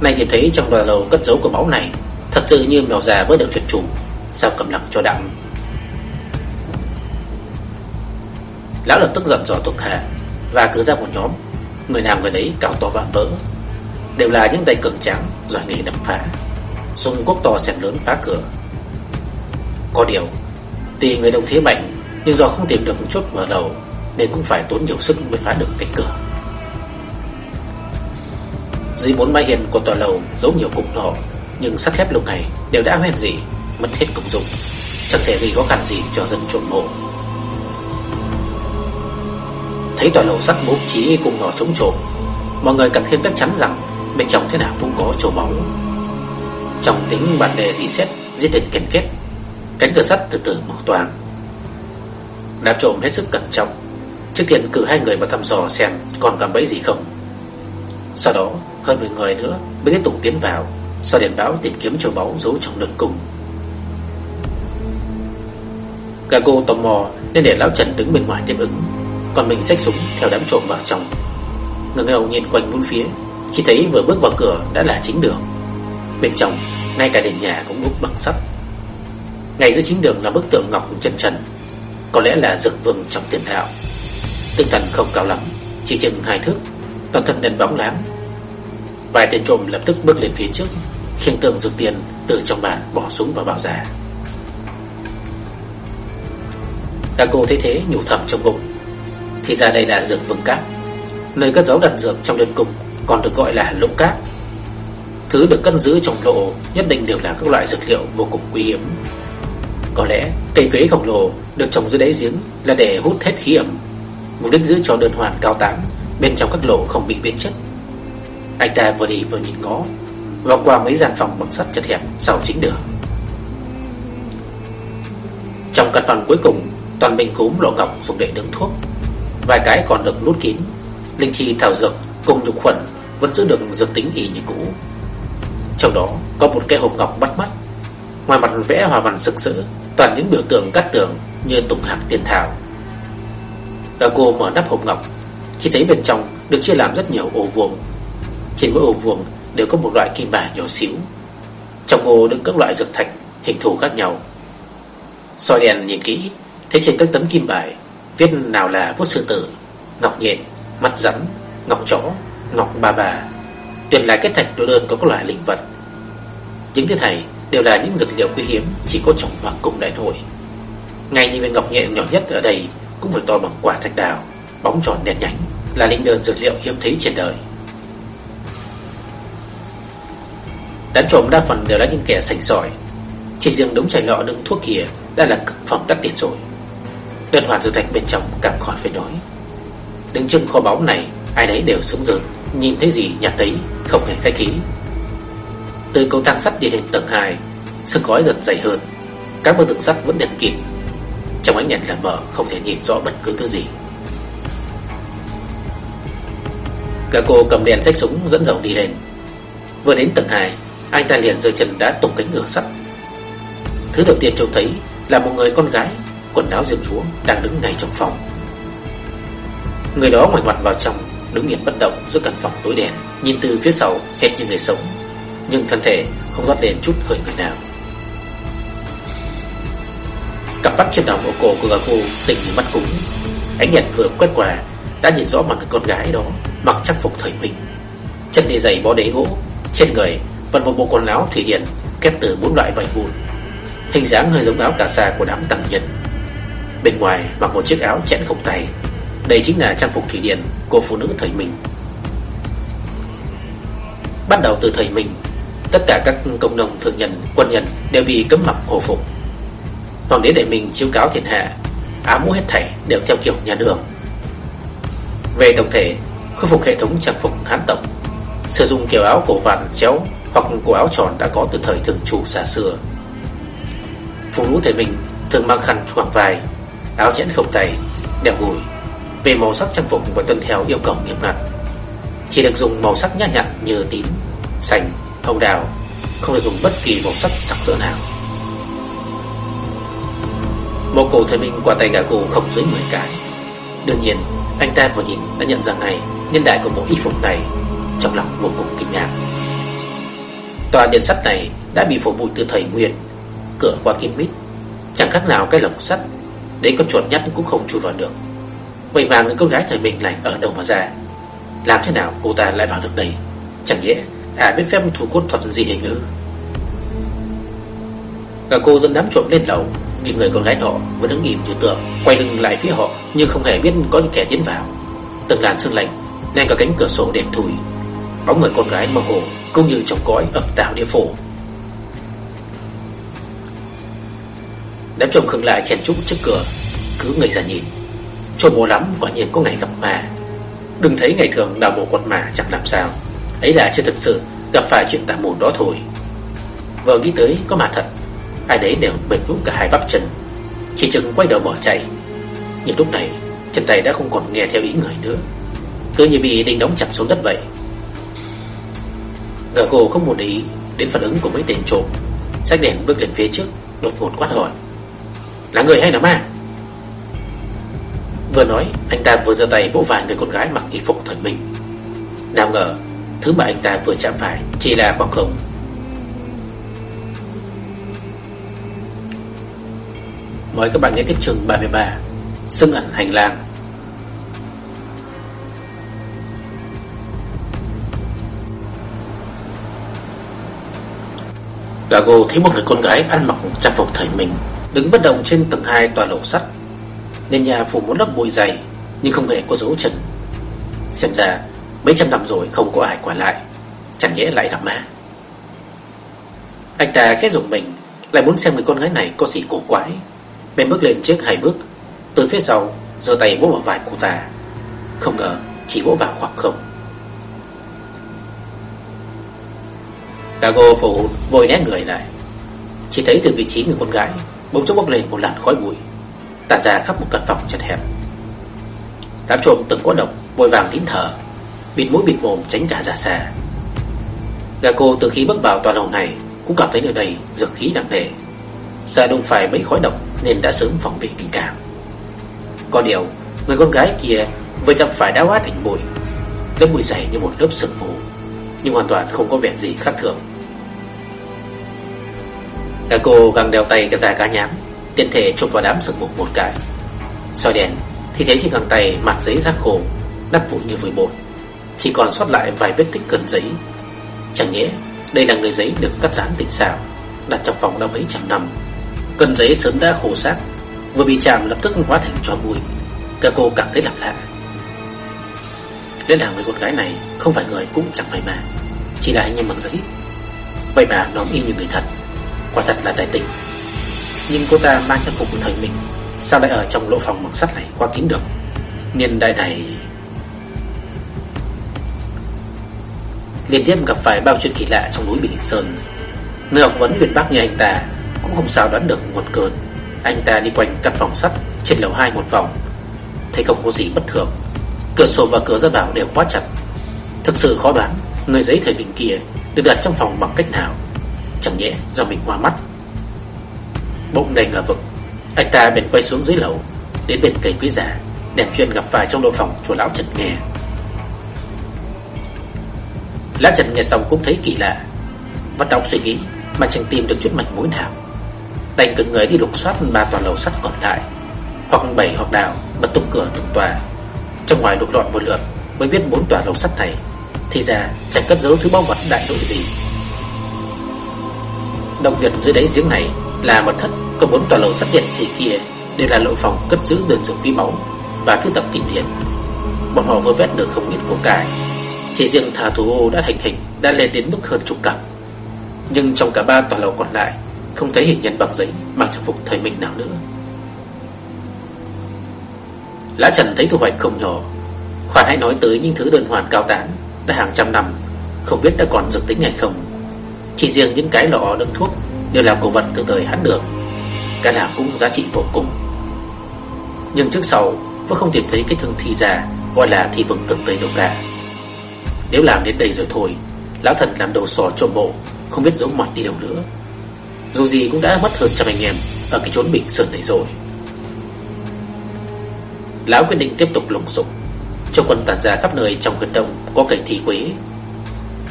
Nay tìm thấy trong tòa lầu cất dấu của báu này, Thật sự như mèo già mới được chuột chủ Sao cầm lặng cho đặng? Lão lập tức giận dò thuộc hạ Và cứ ra một nhóm. Người nào người đấy cào to vạm vỡ. Đều là những tay cường tráng, Giỏi nghề đập phá. Dùng quốc to xem lớn phá cửa. Có điều, Tuy người đồng thế mạnh, Nhưng do không tìm được chốt mở đầu, Nên cũng phải tốn nhiều sức mới phá được cánh cửa. Dưới bốn mái hiền của tòa lầu, Giấu nhiều cục nọ Nhưng sắt thép lúc này đều đã hoen dị Mất hết công dụng, Chẳng thể gây khó khăn gì cho dân trộm mộ. Thấy tòa lầu sắt bố trí cùng nỏ chống trộm, Mọi người cần thêm chắc chắn rằng Bên trong thế nào cũng có chỗ bóng. Trong tính bản đề dì xét, Giết đến kết kết, Cánh cửa sắt từ từ mở toàn Đám trộm hết sức cẩn trọng, Trước tiên cử hai người vào thăm dò xem Còn cầm bẫy gì không. Sau đó, hơn 10 người nữa Mới tiếp tục tiến vào, sau điện báo tìm kiếm châu báu giấu trong đường cùng. Gago tò mò Nên để lão Trần đứng bên ngoài tiếp ứng. Còn mình xách súng theo đám trộm vào trong. Ngừng đầu nhìn quanh bốn phía, Chỉ thấy vừa bước vào cửa đã là chính đường. Bên trong, Ngay cả đền nhà cũng đúc bằng sắt. Ngay giữa chính đường là bức tượng ngọc chân trần, Có lẽ là dược vương trong tiền hạo Tinh thần không cao lắm, Chỉ chừng hai thước, Toàn thân đèn bóng láng. Vài tên trộm lập tức bước lên phía trước, khiêng tượng dược tiền từ trong bàn bỏ súng vào bao Gà Các cô thấy thế nhủ thầm trong bụng. Thì ra đây là dược vương cát. Nơi cất giấu đặt dược trong đơn cung Còn được gọi là lỗ cát. Thứ được cất giữ trong lộ Nhất định đều là các loại dược liệu vô cùng quý hiếm. Có lẽ cây quế khổng lồ Được trồng dưới đáy giếng Là để hút hết khí ẩm, Mục đích giữ cho đơn hoàn cao tán Bên trong các lộ không bị biến chất. Anh ta vừa đi vừa nhìn ngó, Vòng qua mấy gian phòng bằng sắt chật hẹp Sau chính đường. Trong căn phòng cuối cùng Toàn bình cúm lọ ngọc dùng để đựng thuốc. Vài cái còn được nút kín. Linh chi thảo dược cùng nhục khuẩn Vẫn giữ được dược tính y như cũ. Trong đó có một cái hộp ngọc bắt mắt. Ngoài mặt vẽ hòa văn sực sỡ Toàn những biểu tượng cắt tường Như tùng hạt tiền thảo. Gà cô mở nắp hộp ngọc, Khi thấy bên trong được chia làm rất nhiều ổ vuông. Trên mỗi ổ vuông đều có một loại kim bài nhỏ xíu. Trong ô đựng các loại dược thạch, Hình thù khác nhau. Soi đèn nhìn kỹ Thấy trên các tấm kim bài Viết nào là vuốt sư tử Ngọc nhện, mặt rắn, ngọc chó Ngọc bà bà Tuyển lại kết thạch đồ đơn có các loại linh vật. Những thứ này đều là những dược liệu quý hiếm Chỉ có trong hoàng cung đại nội Ngay như viên ngọc nhện nhỏ nhất ở đây Cũng phải to bằng quả thạch đào Bóng tròn đen nhánh Là linh đơn dược liệu hiếm thấy trên đời. Đám trộm đa phần đều là những kẻ sành sỏi. Chỉ riêng đống chảy lọ đựng thuốc kia Đã là cực phẩm đắt tiền rồi. Đơn hoàn dược thạch bên trong càng khỏi phải nói. Đứng trước kho báu này, Ai nấy đều sững rợn Nhìn thấy gì nhặt đấy, Không hề khách khí. Từ cầu thang sắt đi lên tầng 2 Sương khói dần dày hơn, Các bức tường sắt vẫn đèn kịt. Trong ánh đèn là mở không thể nhìn rõ bất cứ thứ gì. Cả cô cầm đèn xách súng dẫn dầu đi lên. Vừa đến tầng 2 Anh ta liền rơi chân đá tùng cánh cửa sắt. Thứ đầu tiên trông thấy Là một người con gái Quần áo rượm rúa đang đứng ngay trong phòng. Người đó ngoảnh mặt vào trong, Đứng yên bất động giữa căn phòng tối đen, Nhìn từ phía sau, hệt như người sống, Nhưng thân thể không rót lên chút hơi người nào. Cặp mắt trên đầu bộ cổ của Gaku tỉnh như mắt cúng Ánh nhật vừa quét qua, Đã nhìn rõ mặt người con gái đó Mặc trang phục thời mình Chân đi giày bó đế gỗ, Trên người vẫn một bộ quần áo thủy điện Kép từ bốn loại vải vụn. Hình dáng hơi giống áo cà sa của đám tăng nhân. Bên ngoài mặc một chiếc áo chẽn không tay. Đây chính là trang phục thủy điện Của phụ nữ thời mình. Bắt đầu từ thời mình, Tất cả các công nông thương nhân, Quân nhân đều bị cấm mặc hồ phục. Hoàng đế để mình chiếu cáo thiên hạ Áo mũ hết thảy đều theo kiểu nhà đường. Về tổng thể, Khôi phục hệ thống trang phục hán tộc, Sử dụng kiểu áo cổ vằn, chéo Hoặc cổ áo tròn đã có từ thời thường chủ xa xưa. Phụ nữ thời mình thường mang khăn choàng vai Áo chẽn không tay Đeo gùi Về màu sắc trang phục và tuân theo yêu cầu nghiêm ngặt. Chỉ được dùng màu sắc nhã nhặn như tím Xanh, hồng đào Không được dùng bất kỳ màu sắc sặc sỡ nào. Một cổ thời minh qua tay gã cổ không dưới 10 cái. Đương nhiên Anh ta vừa nhìn đã nhận ra ngay Niên đại của bộ y phục này Trong lòng vô cùng kinh ngạc. Tòa điện sắt này đã bị phủ bụi từ thời Nguyên Cửa qua kim mít. Chẳng khác nào cái lồng sắt Đến con chuột nhắt cũng không chui vào được. Vậy mà người con gái thời mình lại ở đâu mà ra? Làm thế nào cô ta lại vào được đây? Chẳng lẽ À biết phép thủ cốt thuật gì hình ư? Cả cô dẫn đám trộm lên lầu Nhưng người con gái nọ vẫn đứng im như tượng Quay lưng lại phía họ, Nhưng không hề biết có những kẻ tiến vào. Từng làn sương lạnh Nên cả cánh cửa sổ đèn thùi Bóng người con gái mơ hồ Cũng như trong cõi ẩm tạo địa phổ Đám trộm khừng lại chèn trúc trước cửa. Cứ người ra nhìn. Trộm mồ lắm, quả nhiên có ngày gặp mà Đừng thấy ngày thường đào mồ con mà chẳng làm sao. Ấy là chưa thực sự, Gặp phải chuyện tà môn đó thôi. Vừa nghĩ tới, có mà thật. Ai đấy đều mệt vững cả hai bắp chân. Chỉ chừng quay đầu bỏ chạy. Nhưng lúc này, chân tay đã không còn nghe theo ý người nữa. Cứ như bị đinh đóng chặt xuống đất vậy. Ngờ cô không muốn ý Đến phản ứng của mấy tên trộm. Sách đèn bước lên phía trước, Đột ngột quát hỏi. Là người hay là ma? Vừa nói, Anh ta vừa giơ tay vỗ vai người con gái mặc y phục thần mình Nào ngờ, Thứ mà anh ta vừa chạm phải Chỉ là khoảng không. Mời các bạn nghe tiếp chương 33 Sưng ẩn hành lang. Gago thấy một người con gái ăn mặc trang phục thời mình. Đứng bất động trên tầng hai tòa lầu sắt. Nên nhà phủ một lớp bụi dày, Nhưng không hề có dấu chân. Xem ra, mấy trăm năm rồi không có ai qua lại, Chẳng nhẽ lại gặp ma. Anh ta khẽ dùng mình, Lại muốn xem người con gái này có gì cổ quái. Bèn bước lên trước hai bước, Từ phía sau giơ tay vỗ vào vai cô ta. Không ngờ chỉ vỗ vào khoảng không. Gago phổ vội né người lại. Chỉ thấy từ vị trí người con gái Bỗng chốc bốc lên một làn khói bụi, tản ra khắp một căn phòng chật hẹp. Đám trộm từng có độc Vội vàng nín thở, Bịt mũi bịt mồm tránh cả ra xa. Cô từ khi bước vào tòa lầu này Cũng cảm thấy nơi đây dược khí nặng nề. Sợ đụng phải mấy khói độc Nên đã sớm phòng bị kỹ càng Có điều, Người con gái kia vừa chạm phải đã hóa thành bụi. Lớp bụi dày như một lớp sương mù, Nhưng hoàn toàn không có vẻ gì khác thường. Cả cô găng đeo tay cái da cá nhám, Tiện thể chụp vào đám sừng mục một cái. Soi đèn, thì thấy trên găng tay mặt giấy rác khổ Đắp vụn như vùi bột. Chỉ còn sót lại vài vết tích cần giấy. Chẳng nhẽ, đây là người giấy được cắt dán tịch xào Đặt trong phòng đã mấy trăm năm. Cần giấy sớm đã khổ xác, Vừa bị chạm lập tức hóa thành cho bụi. Cả cô cảm thấy lạ lạ. Lẽ là người con gái này Không phải người cũng chẳng phải mà, Chỉ là anh em bằng giấy. Vậy mà nó y như người thật. Quả thật là tài tình. Nhưng cô ta mang trang phục của thời mình, Sao lại ở trong lỗ phòng bằng sắt này qua kín được? Niên đại này Liên tiếp gặp phải bao chuyện kỳ lạ trong núi Bình Sơn. Người học vấn Việt Bắc như anh ta Cũng không sao đoán được nguồn cơn. Anh ta đi quanh căn phòng sắt, Trên lầu 2 một vòng. Thấy không có gì bất thường. Cửa sổ và cửa ra vào đều quá chặt. Thực sự khó đoán, Người giấy thời bình kia được đặt trong phòng bằng cách nào? Chẳng nhẽ do mình hoa mắt. Bỗng đầy ngờ vực, Anh ta bèn quay xuống dưới lầu, Đến bên cây quý giả, Đem chuyện gặp phải trong đội phòng chùa lão Trần nghe. Lão Trần nghe xong cũng thấy kỳ lạ Vắt đọc suy nghĩ, Mà chẳng tìm được chút mạch mối nào. Đành cực người đi lục soát ba tòa lầu sắt còn lại, Hoặc bảy hoặc đào Bật tung cửa từng tòa. Trong ngoài lục lọt một lượt, Mới biết bốn tòa lầu sắt này, Thì ra chẳng cất giấu thứ bao vật đại đội gì. Động vật dưới đáy giếng này là mật thất có bốn tòa lầu sắc hiện chỉ kia đều là lỗ phòng cất giữ đường dược quý báu và thư tập kinh điển. Bọn họ vừa vét được không ít của cải. Chỉ riêng thà thủ ô đã thành hình đã lên đến mức hơn chục cặp. Nhưng trong cả ba tòa lầu còn lại không thấy hình nhân bằng giấy mang trang phục thời mình nào nữa. Lã Trần thấy thu hoạch không nhỏ. Khoan hãy nói tới những thứ đơn hoàn cao tán đã hàng trăm năm, không biết đã còn dược tính hay không. Chỉ riêng những cái lọ đựng thuốc Đều là cổ vật từ đời hắn được. Cái nào cũng giá trị vô cùng. Nhưng trước sau Vẫn không tìm thấy cái thương thi già Gọi là thi vừng từng tây đâu cả Nếu làm đến đây rồi thôi, Lão thần làm đầu sò trộm bộ, Không biết giấu mặt đi đâu nữa. Dù gì cũng đã mất hơn trăm anh em Ở cái chốn bình sơn này rồi. Lão quyết định tiếp tục lùng sục. Cho quân tàn ra khắp nơi trong huyệt động Có cây thi quế.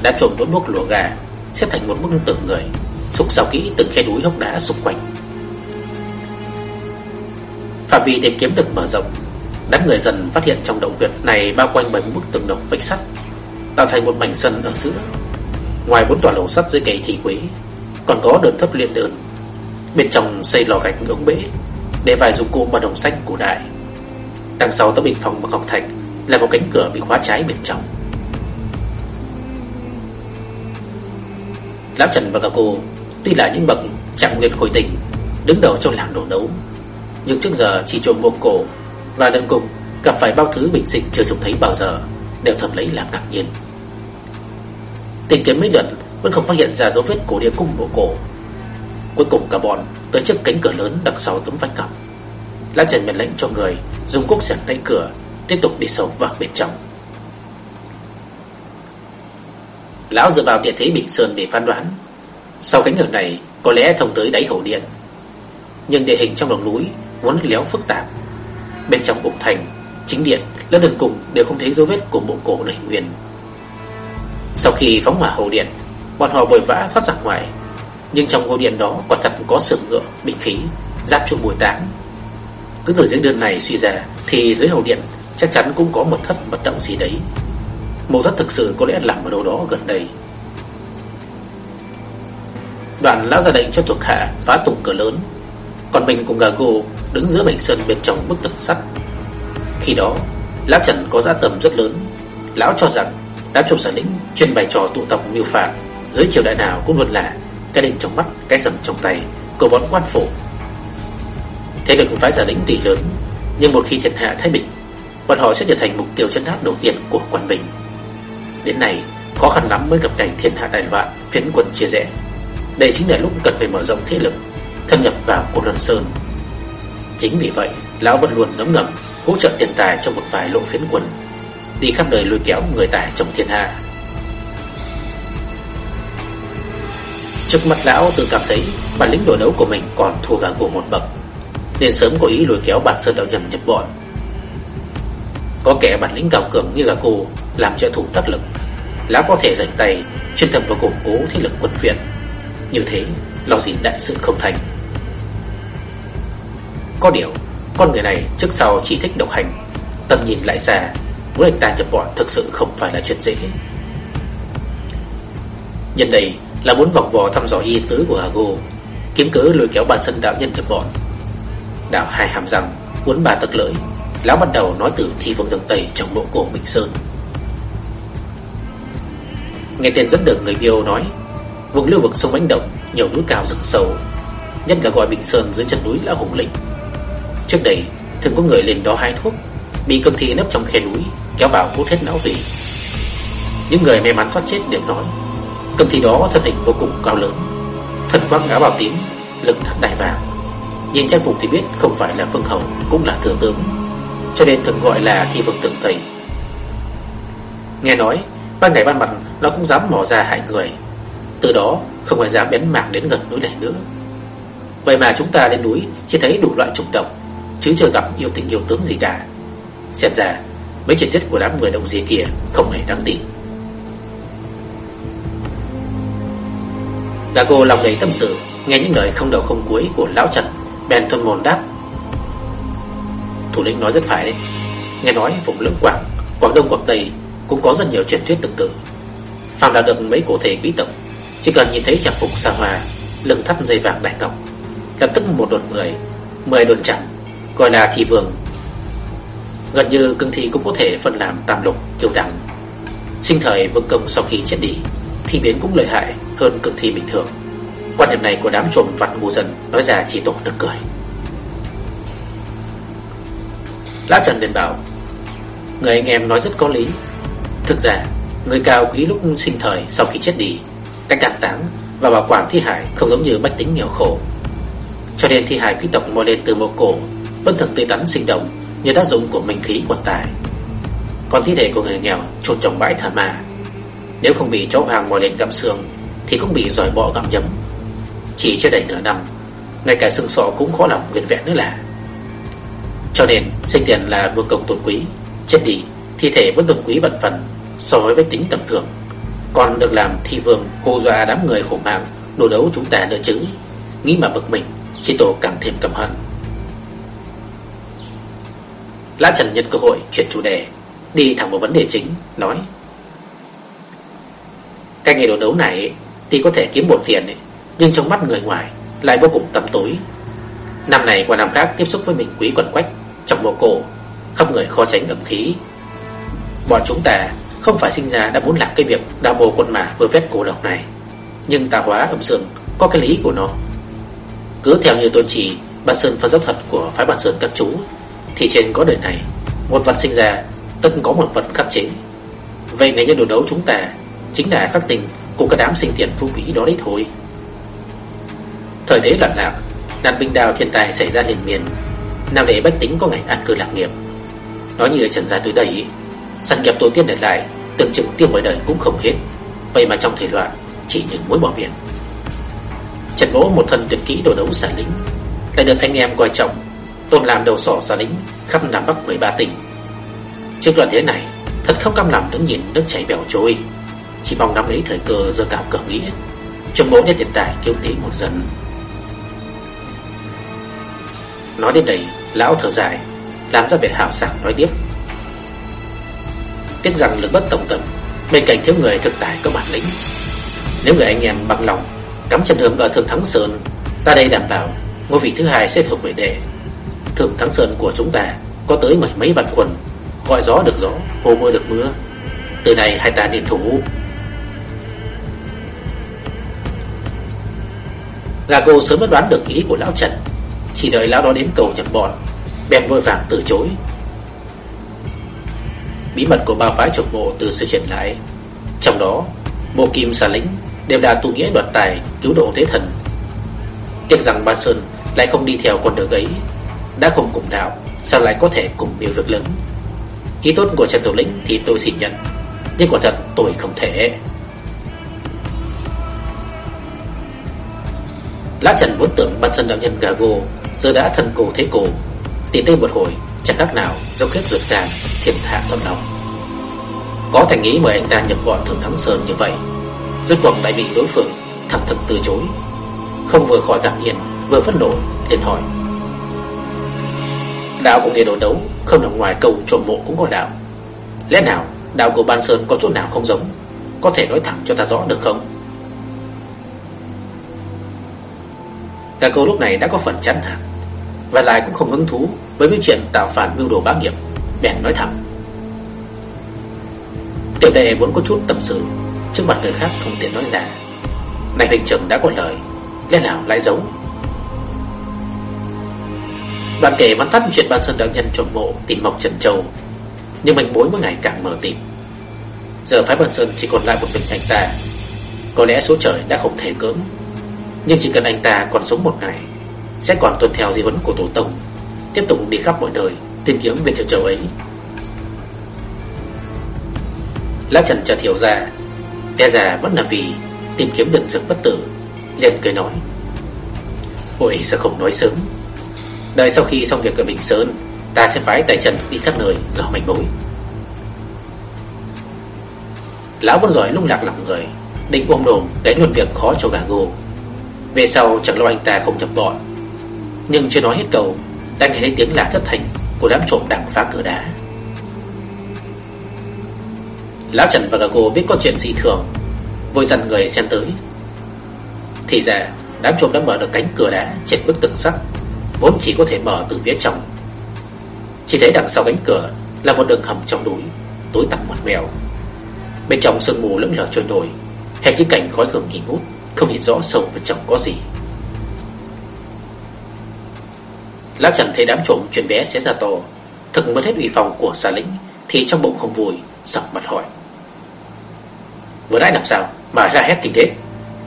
Đã trộm đốt đuốc lùa gà xếp thành một bức tượng người, sục rào kỹ từng khe núi hốc đá xung quanh. Phạm vi tìm kiếm được mở rộng, đám người dần phát hiện trong động huyệt này bao quanh bởi một bức tường đồng vách sắt, tạo thành một mảnh sân ở giữa. Ngoài bốn tòa lầu sắt dưới cây thì quế, còn có đường thấp liên đường Bên trong xây lò gạch ống bể, để vài dụng cụ bằng đồng xanh cổ đại. Đằng sau tấm bình phòng bằng ngọc thạch là một cánh cửa bị khóa trái bên trong. Lão Trần và cả cô Tuy là những bậc trạng nguyên khôi tình Đứng đầu trong làng đổ nấu. Nhưng trước giờ chỉ trộm bộ cổ Và đơn cùng gặp phải bao thứ bình sinh chưa trông thấy bao giờ Đều thầm lấy làm ngạc nhiên. Tìm kiếm mấy lần Vẫn không phát hiện ra dấu vết cổ địa cung bộ cổ. Cuối cùng cả bọn Tới trước cánh cửa lớn đằng sau tấm vách cọc Lão Trần mệnh lệnh cho người Dùng cuốc xẻng đẩy cửa, Tiếp tục đi sâu vào bên trong. Lão dựa vào địa thế Bình Sơn để phán đoán. Sau cánh cửa này Có lẽ thông tới đáy hổ điện. Nhưng địa hình trong lòng núi Vốn léo phức tạp. Bên trong ủng thành Chính điện lẫn đường cùng đều không thấy dấu vết của bộ cổ đầy nguyên. Sau khi phóng hỏa hồ điện Bọn họ vội vã thoát ra ngoài. Nhưng trong hồ điện đó quả thật có sừng ngựa, bình khí Giáp trụ bùi táng. Cứ từ diễn đơn này suy ra Thì dưới hồ điện chắc chắn cũng có một thất mật động gì đấy. Mộ thất thực sự có lẽ nằm ở đâu đó gần đây. Đoàn lão ra lệnh cho thuộc hạ phá tùng cửa lớn. Còn mình cùng gà gồ đứng giữa mảnh sân bên trong bức tường sắt. Khi đó Lão Trần có giá tầm rất lớn. Lão cho rằng đám trộm sản lĩnh chuyên bày trò tụ tập mưu phạt Dưới triều đại nào cũng luôn là Cái đình trong mắt, cái sầm trong tay Của bọn quan phủ. Thế lực phái giả lĩnh tùy lớn Nhưng một khi thiên hạ thái bình Bọn họ sẽ trở thành mục tiêu chân áp đầu tiên của quan bình Đến nay Khó khăn lắm mới gặp cảnh thiên hạ đại loạn Phiến quân chia rẽ Đây chính là lúc cần phải mở rộng thế lực Thâm nhập vào Côn Luân Sơn Chính vì vậy Lão vẫn luôn ngấm ngầm hỗ trợ tiền tài cho một vài lộ phiến quân đi khắp nơi lôi kéo người tài trong thiên hạ. Trước mặt lão tự cảm thấy bản lĩnh đối đấu của mình còn thua cả của một bậc, nên sớm có ý lôi kéo bản sơn đạo nhầm nhập bọn. Có kẻ bản lĩnh cao cường như gà cô làm trợ thủ đắc lực, lão có thể dành tay chuyên tâm vào củng cố thế lực quân viện. Như thế, lo gì đại sự không thành. Có điều, con người này trước sau chỉ thích độc hành Tầm nhìn lại xa Muốn anh ta nhập bọn thực sự không phải là chuyện dễ Nhân đây là muốn vòng vò thăm dò y tứ của Hago Kiếm cớ lôi kéo bản sân đạo nhân nhập bọn Đạo hai hàm răng Muốn bà tật lợi Lão bắt đầu nói từ thi vương đường Tây trong mộ cổ Bình Sơn Nghe tên dẫn đường người yêu nói, Vùng lưu vực sông Bánh Động Nhiều núi cao rừng sâu, Nhất là gọi Bình Sơn dưới chân núi là hùng lĩnh. Trước đây, thường có người lên đó hái thuốc, Bị cương thi nấp trong khe núi, Kéo vào hút hết não tủy Những người may mắn thoát chết đều nói Cương thi đó thân hình vô cùng cao lớn, Thân khoác áo bào tím, Lực thật đại vàng Nhìn trang phục thì biết không phải là vương hầu, Cũng là thừa tướng, Cho nên thường gọi là thi vương tượng Tây. Nghe nói, Ban ngày ban mặt nó cũng dám mò ra hại người. Từ đó, không ai dám bén mảng đến gần núi này nữa. Vậy mà chúng ta lên núi, Chỉ thấy đủ loại trùng động, Chứ chưa gặp yêu tình yêu tướng gì cả. Xem ra, Mấy truyền thuyết của đám người đồng gì kia Không hề đáng tin. Gà cô lòng đầy tâm sự, Nghe những lời không đầu không cuối của lão Trần, Bèn thuần mồn đáp. Thủ lĩnh nói rất phải đấy. Nghe nói vùng lưỡng Quảng Quảng Đông, Quảng Tây cũng có rất nhiều truyền thuyết tương tự. Phạm là được mấy cổ thể quý tộc? Chỉ cần nhìn thấy trang phục xa hoa, Lưng thắt dây vàng đại ngọc Lập tức một đột mười Mười đột chẳng Gọi là thị vương. Gần như cương thi cũng có thể phân làm tam lục, kiều đẳng. Sinh thời vương công sau khi chết đi, Thi biến cũng lợi hại hơn cương thi bình thường. Quan điểm này của đám trộm vặt ngu dân Nói ra chỉ tổ được cười. Lã Trần liền bảo, Người anh em nói rất có lý. Thực ra Người cao quý lúc sinh thời sau khi chết đi Cách cản táng và bảo quản thi hải Không giống như bách tính nghèo khổ Cho nên thi hải quý tộc mò lên từ mộ cổ vẫn thường tươi tắn sinh động như tác dụng của minh khí quan tài. Còn thi thể của người nghèo chôn trong bãi thả ma, nếu không bị chó vàng mò lên gặm xương thì cũng bị giỏi bọ gặm nhấm. Chỉ chưa đầy nửa năm, ngay cả xương sọ cũng khó lòng nguyên vẹn nữa là. Cho nên sinh tiền là vương công tôn quý, chết đi thi thể vẫn tôn quý bận phần so với tính tầm thường, còn được làm thi vương hù dọa đám người khổ mạng đồ đấu chúng ta nữa chứ. Nghĩ mà bực mình, chỉ tổ càng thêm căm hận. Lã Trần nhân cơ hội chuyển chủ đề Đi thẳng vào vấn đề chính Nói Cái nghề đồ đấu này Thì có thể kiếm một tiền Nhưng trong mắt người ngoài Lại vô cùng tầm tối Năm này qua năm khác tiếp xúc với mình quý quần quách Trong bộ cổ Khắp người khó tránh ẩm khí Bọn chúng ta không phải sinh ra đã muốn làm cái việc đào mồ quân mà vừa vét cổ độc này. Nhưng tà hóa âm dương Có cái lý của nó. Cứ theo như tôn trì, Bản sơn phân giáo thuật của phái bản sơn các chú, thì trên có đời này, Một vật sinh ra, Tất có một vật khắc chế. Vậy nếu nhân đồ đấu chúng ta, Chính là khắc tình của cái đám sinh tiền phú quý đó đấy thôi. Thời thế loạn lạc, Nạn binh đào thiên tài xảy ra liền miền Nào để bách tính có ngày ăn cư lạc nghiệp. Nói như ở trần gia tôi đây Sản nghiệp tổ tiên để lại, Tưởng chừng tiêu mọi đời cũng không hết. Vậy mà trong thời loạn Chỉ những mối bỏ biển. Trần Mỗ một thân tuyệt kỹ đồ đấu sản lính Lại được anh em coi trọng tôn làm đầu sỏ xa lính Khắp Nam Bắc 13 tỉnh. Trước đoạn thế này, Thật không cam lòng đứng nhìn nước chảy bèo trôi. Chỉ mong nắm lấy thời cơ dơ cao cờ nghĩa. Trần bộ nhất hiện tại kêu tế một dân Nói đến đây, Lão thở dài, Làm ra vẻ hào sảng nói tiếp. Tiếc rằng lực bất tổng tâm Bên cạnh thiếu người thực tài có bản lĩnh. Nếu người anh em bằng lòng Cắm chân hương ở Thượng Thắng Sơn Ta đây đảm bảo Ngôi vị thứ hai sẽ thuộc về đệ Thượng Thắng Sơn của chúng ta Có tới mấy mấy vạn quân Gọi gió được gió, hồ mưa được mưa. Từ này hai ta nên thủ Gago sớm đã đoán được ý của lão Trần Chỉ đợi lão đó đến cầu nhận bọn Bèn vội vàng từ chối. Bí mật của ba phái trục bộ từ sự hiện lại. Trong đó, Mộ Kim xà lĩnh Đều là tu nghĩa đoạt tài, cứu độ thế thần. Tiếc rằng Ban Sơn lại không đi theo con đường ấy, Đã không cùng đạo, Sao lại có thể cùng điều việc lớn? Ý tốt của Trần Thủ Lĩnh thì tôi xin nhận, Nhưng quả thật tôi không thể. Lá Trần vốn tưởng Ban Sơn đạo nhân Gago Giờ đã thân cổ thế cổ Tìm tên một hồi chẳng khác nào dốc hết ruột gan thiệt hạ trong lòng. Có thành ý mời anh ta nhập bọn Thường Thắng Sơn như vậy, Rốt cuộc lại bị đối phương thẳng thực từ chối. Không vừa khỏi cảm nhiên, Vừa phẫn nộ, liền hỏi. Đạo của nghề đồ đấu Không nằm ngoài cầu trộm mộ cũng có đạo Lẽ nào đạo của Ban Sơn có chỗ nào không giống? Có thể nói thẳng cho ta rõ được không? Cả câu lúc này đã có phần chán nản. Và lại cũng không hứng thú Với mấy chuyện tạo phản mưu đồ bá nghiệp, Bèn nói thẳng. Tiểu đệ muốn có chút tâm sự, Trước mặt người khác không tiện nói ra. Này hình trưởng đã có lời, Lẽ nào lại giấu? Đoàn kể bắn tắt chuyện ban sơn đạo nhân trộm mộ tìm mộc Trần Châu, Nhưng manh mối mỗi ngày càng mở tìm Giờ phái ban sơn chỉ còn lại một mình anh ta. Có lẽ số trời đã không thể cưỡng, Nhưng chỉ cần anh ta còn sống một ngày sẽ còn tuân theo di huấn của tổ tông. Tiếp tục đi khắp mọi nơi Tìm kiếm viên châu Châu ấy. Lão Trần chợt hiểu ra Té già vẫn là vì Tìm kiếm được dược bất tử, liền cười nói. Ôi, sao không nói sớm? Đợi sau khi xong việc ở Bình Sơn, Ta sẽ phái tài trần đi khắp nơi dò manh mối. Lão vẫn giỏi lung lạc lòng người, Định ôm đồm gánh luôn việc khó cho gà gô Về sau chẳng lo anh ta không nhập bọn nhưng chưa nói hết câu Đã nghe thấy tiếng lạ thất thành Của đám trộm đang phá cửa đá Lão Trần và gà cô biết có chuyện gì thường Vội dặn người xem tới Thì ra đám trộm đã mở được cánh cửa đá Trên bức tường sắt vốn chỉ có thể mở từ phía trong. Chỉ thấy đằng sau cánh cửa là một đường hầm trong núi, tối tăm một mèo Bên trong sương mù lững lờ trôi nổi, hẹp những cảnh khói hương kỳ ngút, không nhìn rõ sâu bên trong có gì. Lão Trần thấy đám trộm chuyển bé xé ra to, thực mất hết uy phòng của xà lĩnh, thì trong bụng không vui, sặc mặt hỏi. Vừa nãy làm sao mà ra hết kinh thế?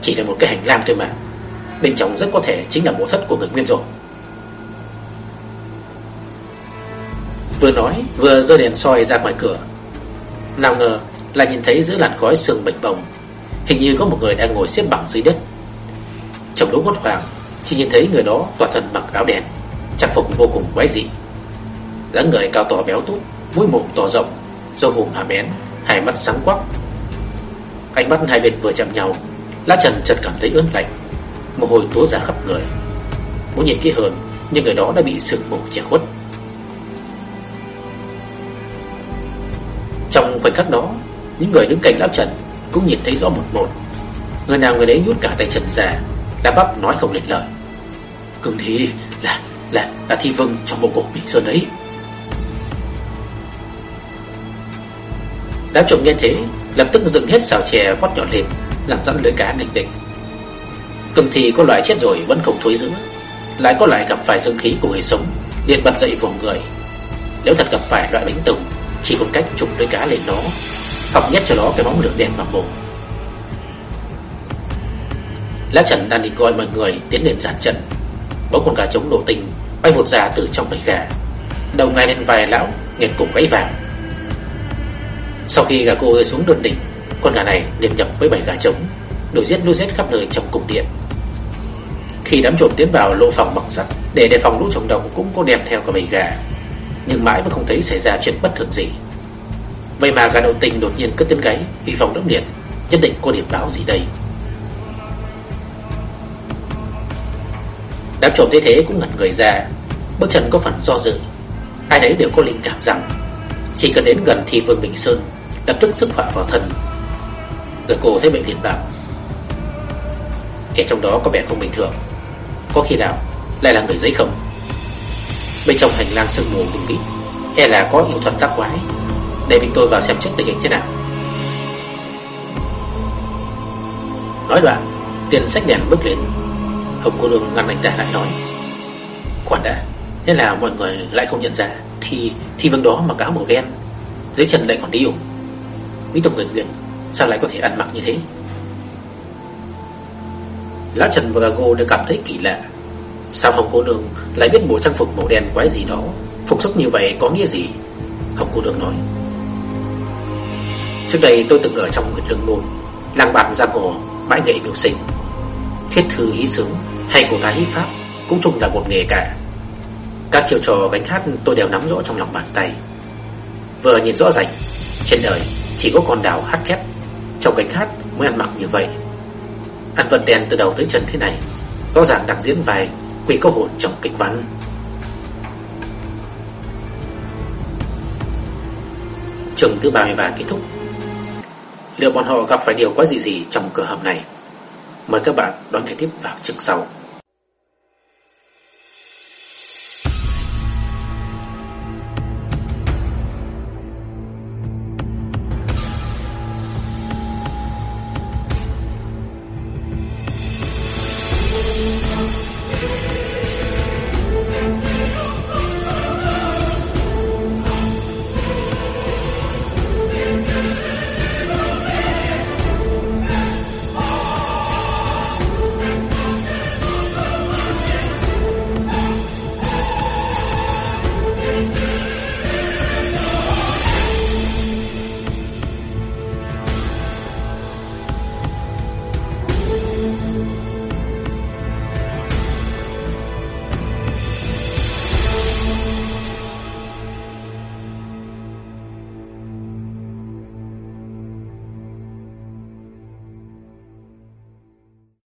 Chỉ là một cái hành lang thôi mà. Bên trong rất có thể chính là mộ thất của người Nguyên rồi. Vừa nói vừa dơ đèn soi ra ngoài cửa Nào ngờ là nhìn thấy giữa làn khói sương bệnh bồng Hình như có một người đang ngồi xếp bằng dưới đất Trong lúc hốt hoảng Chỉ nhìn thấy người đó toàn thân mặc áo đen Trang phục vô cùng quái dị. Dáng người cao to béo tút, Mũi mồm to rộng, Râu hùm hà bén Hai mắt sáng quắc. Ánh mắt hai bên vừa chạm nhau, lá Trần chợt cảm thấy ướt lạnh, Mồ hôi túa ra khắp người. Muốn nhìn kỹ hơn, Nhưng người đó đã bị sương mù che khuất. Trong khoảnh khắc đó, Những người đứng cạnh lão Trần Cũng nhìn thấy rõ một một. Người nào người đấy nhút cả tay Trần ra Đã bắp nói không lên lời. Cường thì là là là thi vâng trong bộ cổ Bình Sơn ấy. Đám trộm nghe thế, Lập tức dựng hết xào chè vót nhọn lên, Làm dẫn lưới cá nghịch định Cường thì có loại chết rồi vẫn không thối giữa, Lại có loại gặp phải dương khí của người sống, liền bật dậy vùng người. Nếu thật gặp phải loại bánh tùng, chỉ còn cách chụp lưới cá lên nó Hoặc nhét cho nó cái bóng lửa đen vào mồm Lá Trần đang định gọi mọi người tiến lên giàn trận, Bỗng con gà trống nổ tình. Bay vụt ra từ trong bầy gà. Đầu ngay lên vài lão, nghiền cùng gáy vàng. Sau khi gà cô rơi xuống đồn đỉnh, Con gà này liền nhập với bầy gà trống Đuổi giết đuôi giết khắp nơi trong cung điện. Khi đám trộm tiến vào lỗ phòng bằng sắt, Để đề phòng lũ trồng đồng cũng có đem theo cả bầy gà, Nhưng mãi vẫn không thấy xảy ra chuyện bất thường gì. Vậy mà gà đầu tình đột nhiên cất tiếng gáy Vì phòng đóng điện Nhất định có điểm báo gì đây. Đám trộm thế thế cũng ngẩn người ra. Bước chân có phần do dự. Ai đấy đều có linh cảm rằng, Chỉ cần đến gần thì Vương Bình Sơn Lập tức sức họa vào thân. Người cô thấy bệnh liền bảo, Kẻ trong đó có vẻ không bình thường. Có khi nào lại là người giấy không? Bên trong hành lang sương mù bùng bít E là có yêu thuật tác quái. Để mình tôi vào xem trước tình hình thế nào. Nói đoạn, Tiền sách đèn bước lên. Hồng cô lương ngăn anh ta lại nói. Khoan đã, Thế là mọi người lại không nhận ra Thì thì vương đó mặc áo màu đen, Dưới chân lại còn đi ủng Quý tộc người Nguyên Sao lại có thể ăn mặc như thế? Lão Trần và Gago đều cảm thấy kỳ lạ. Sao Hồng cô nương lại biết bộ trang phục màu đen quái gì đó? Phục sức như vậy có nghĩa gì? Hồng cô nương nói. Trước đây tôi từng ở trong Nguyệt Lương Môn, Làng bạc giang hồ, Bãi nghệ biểu sinh, Thiết thư hí sướng hay của thái hí pháp Cũng chung là một nghề cả. Các chiêu trò gánh hát tôi đều nắm rõ trong lòng bàn tay. Vừa nhìn rõ ràng Trên đời chỉ có con đào hát kép Trong gánh hát mới ăn mặc như vậy. Ăn vận đèn từ đầu tới chân thế này, Rõ ràng đang diễn vai Quỷ câu hồn trong kịch văn. Trường thứ 33 kết thúc. Liệu bọn họ gặp phải điều quá gì gì trong cửa hầm này? Mời các bạn đón nghe tiếp vào chương sau.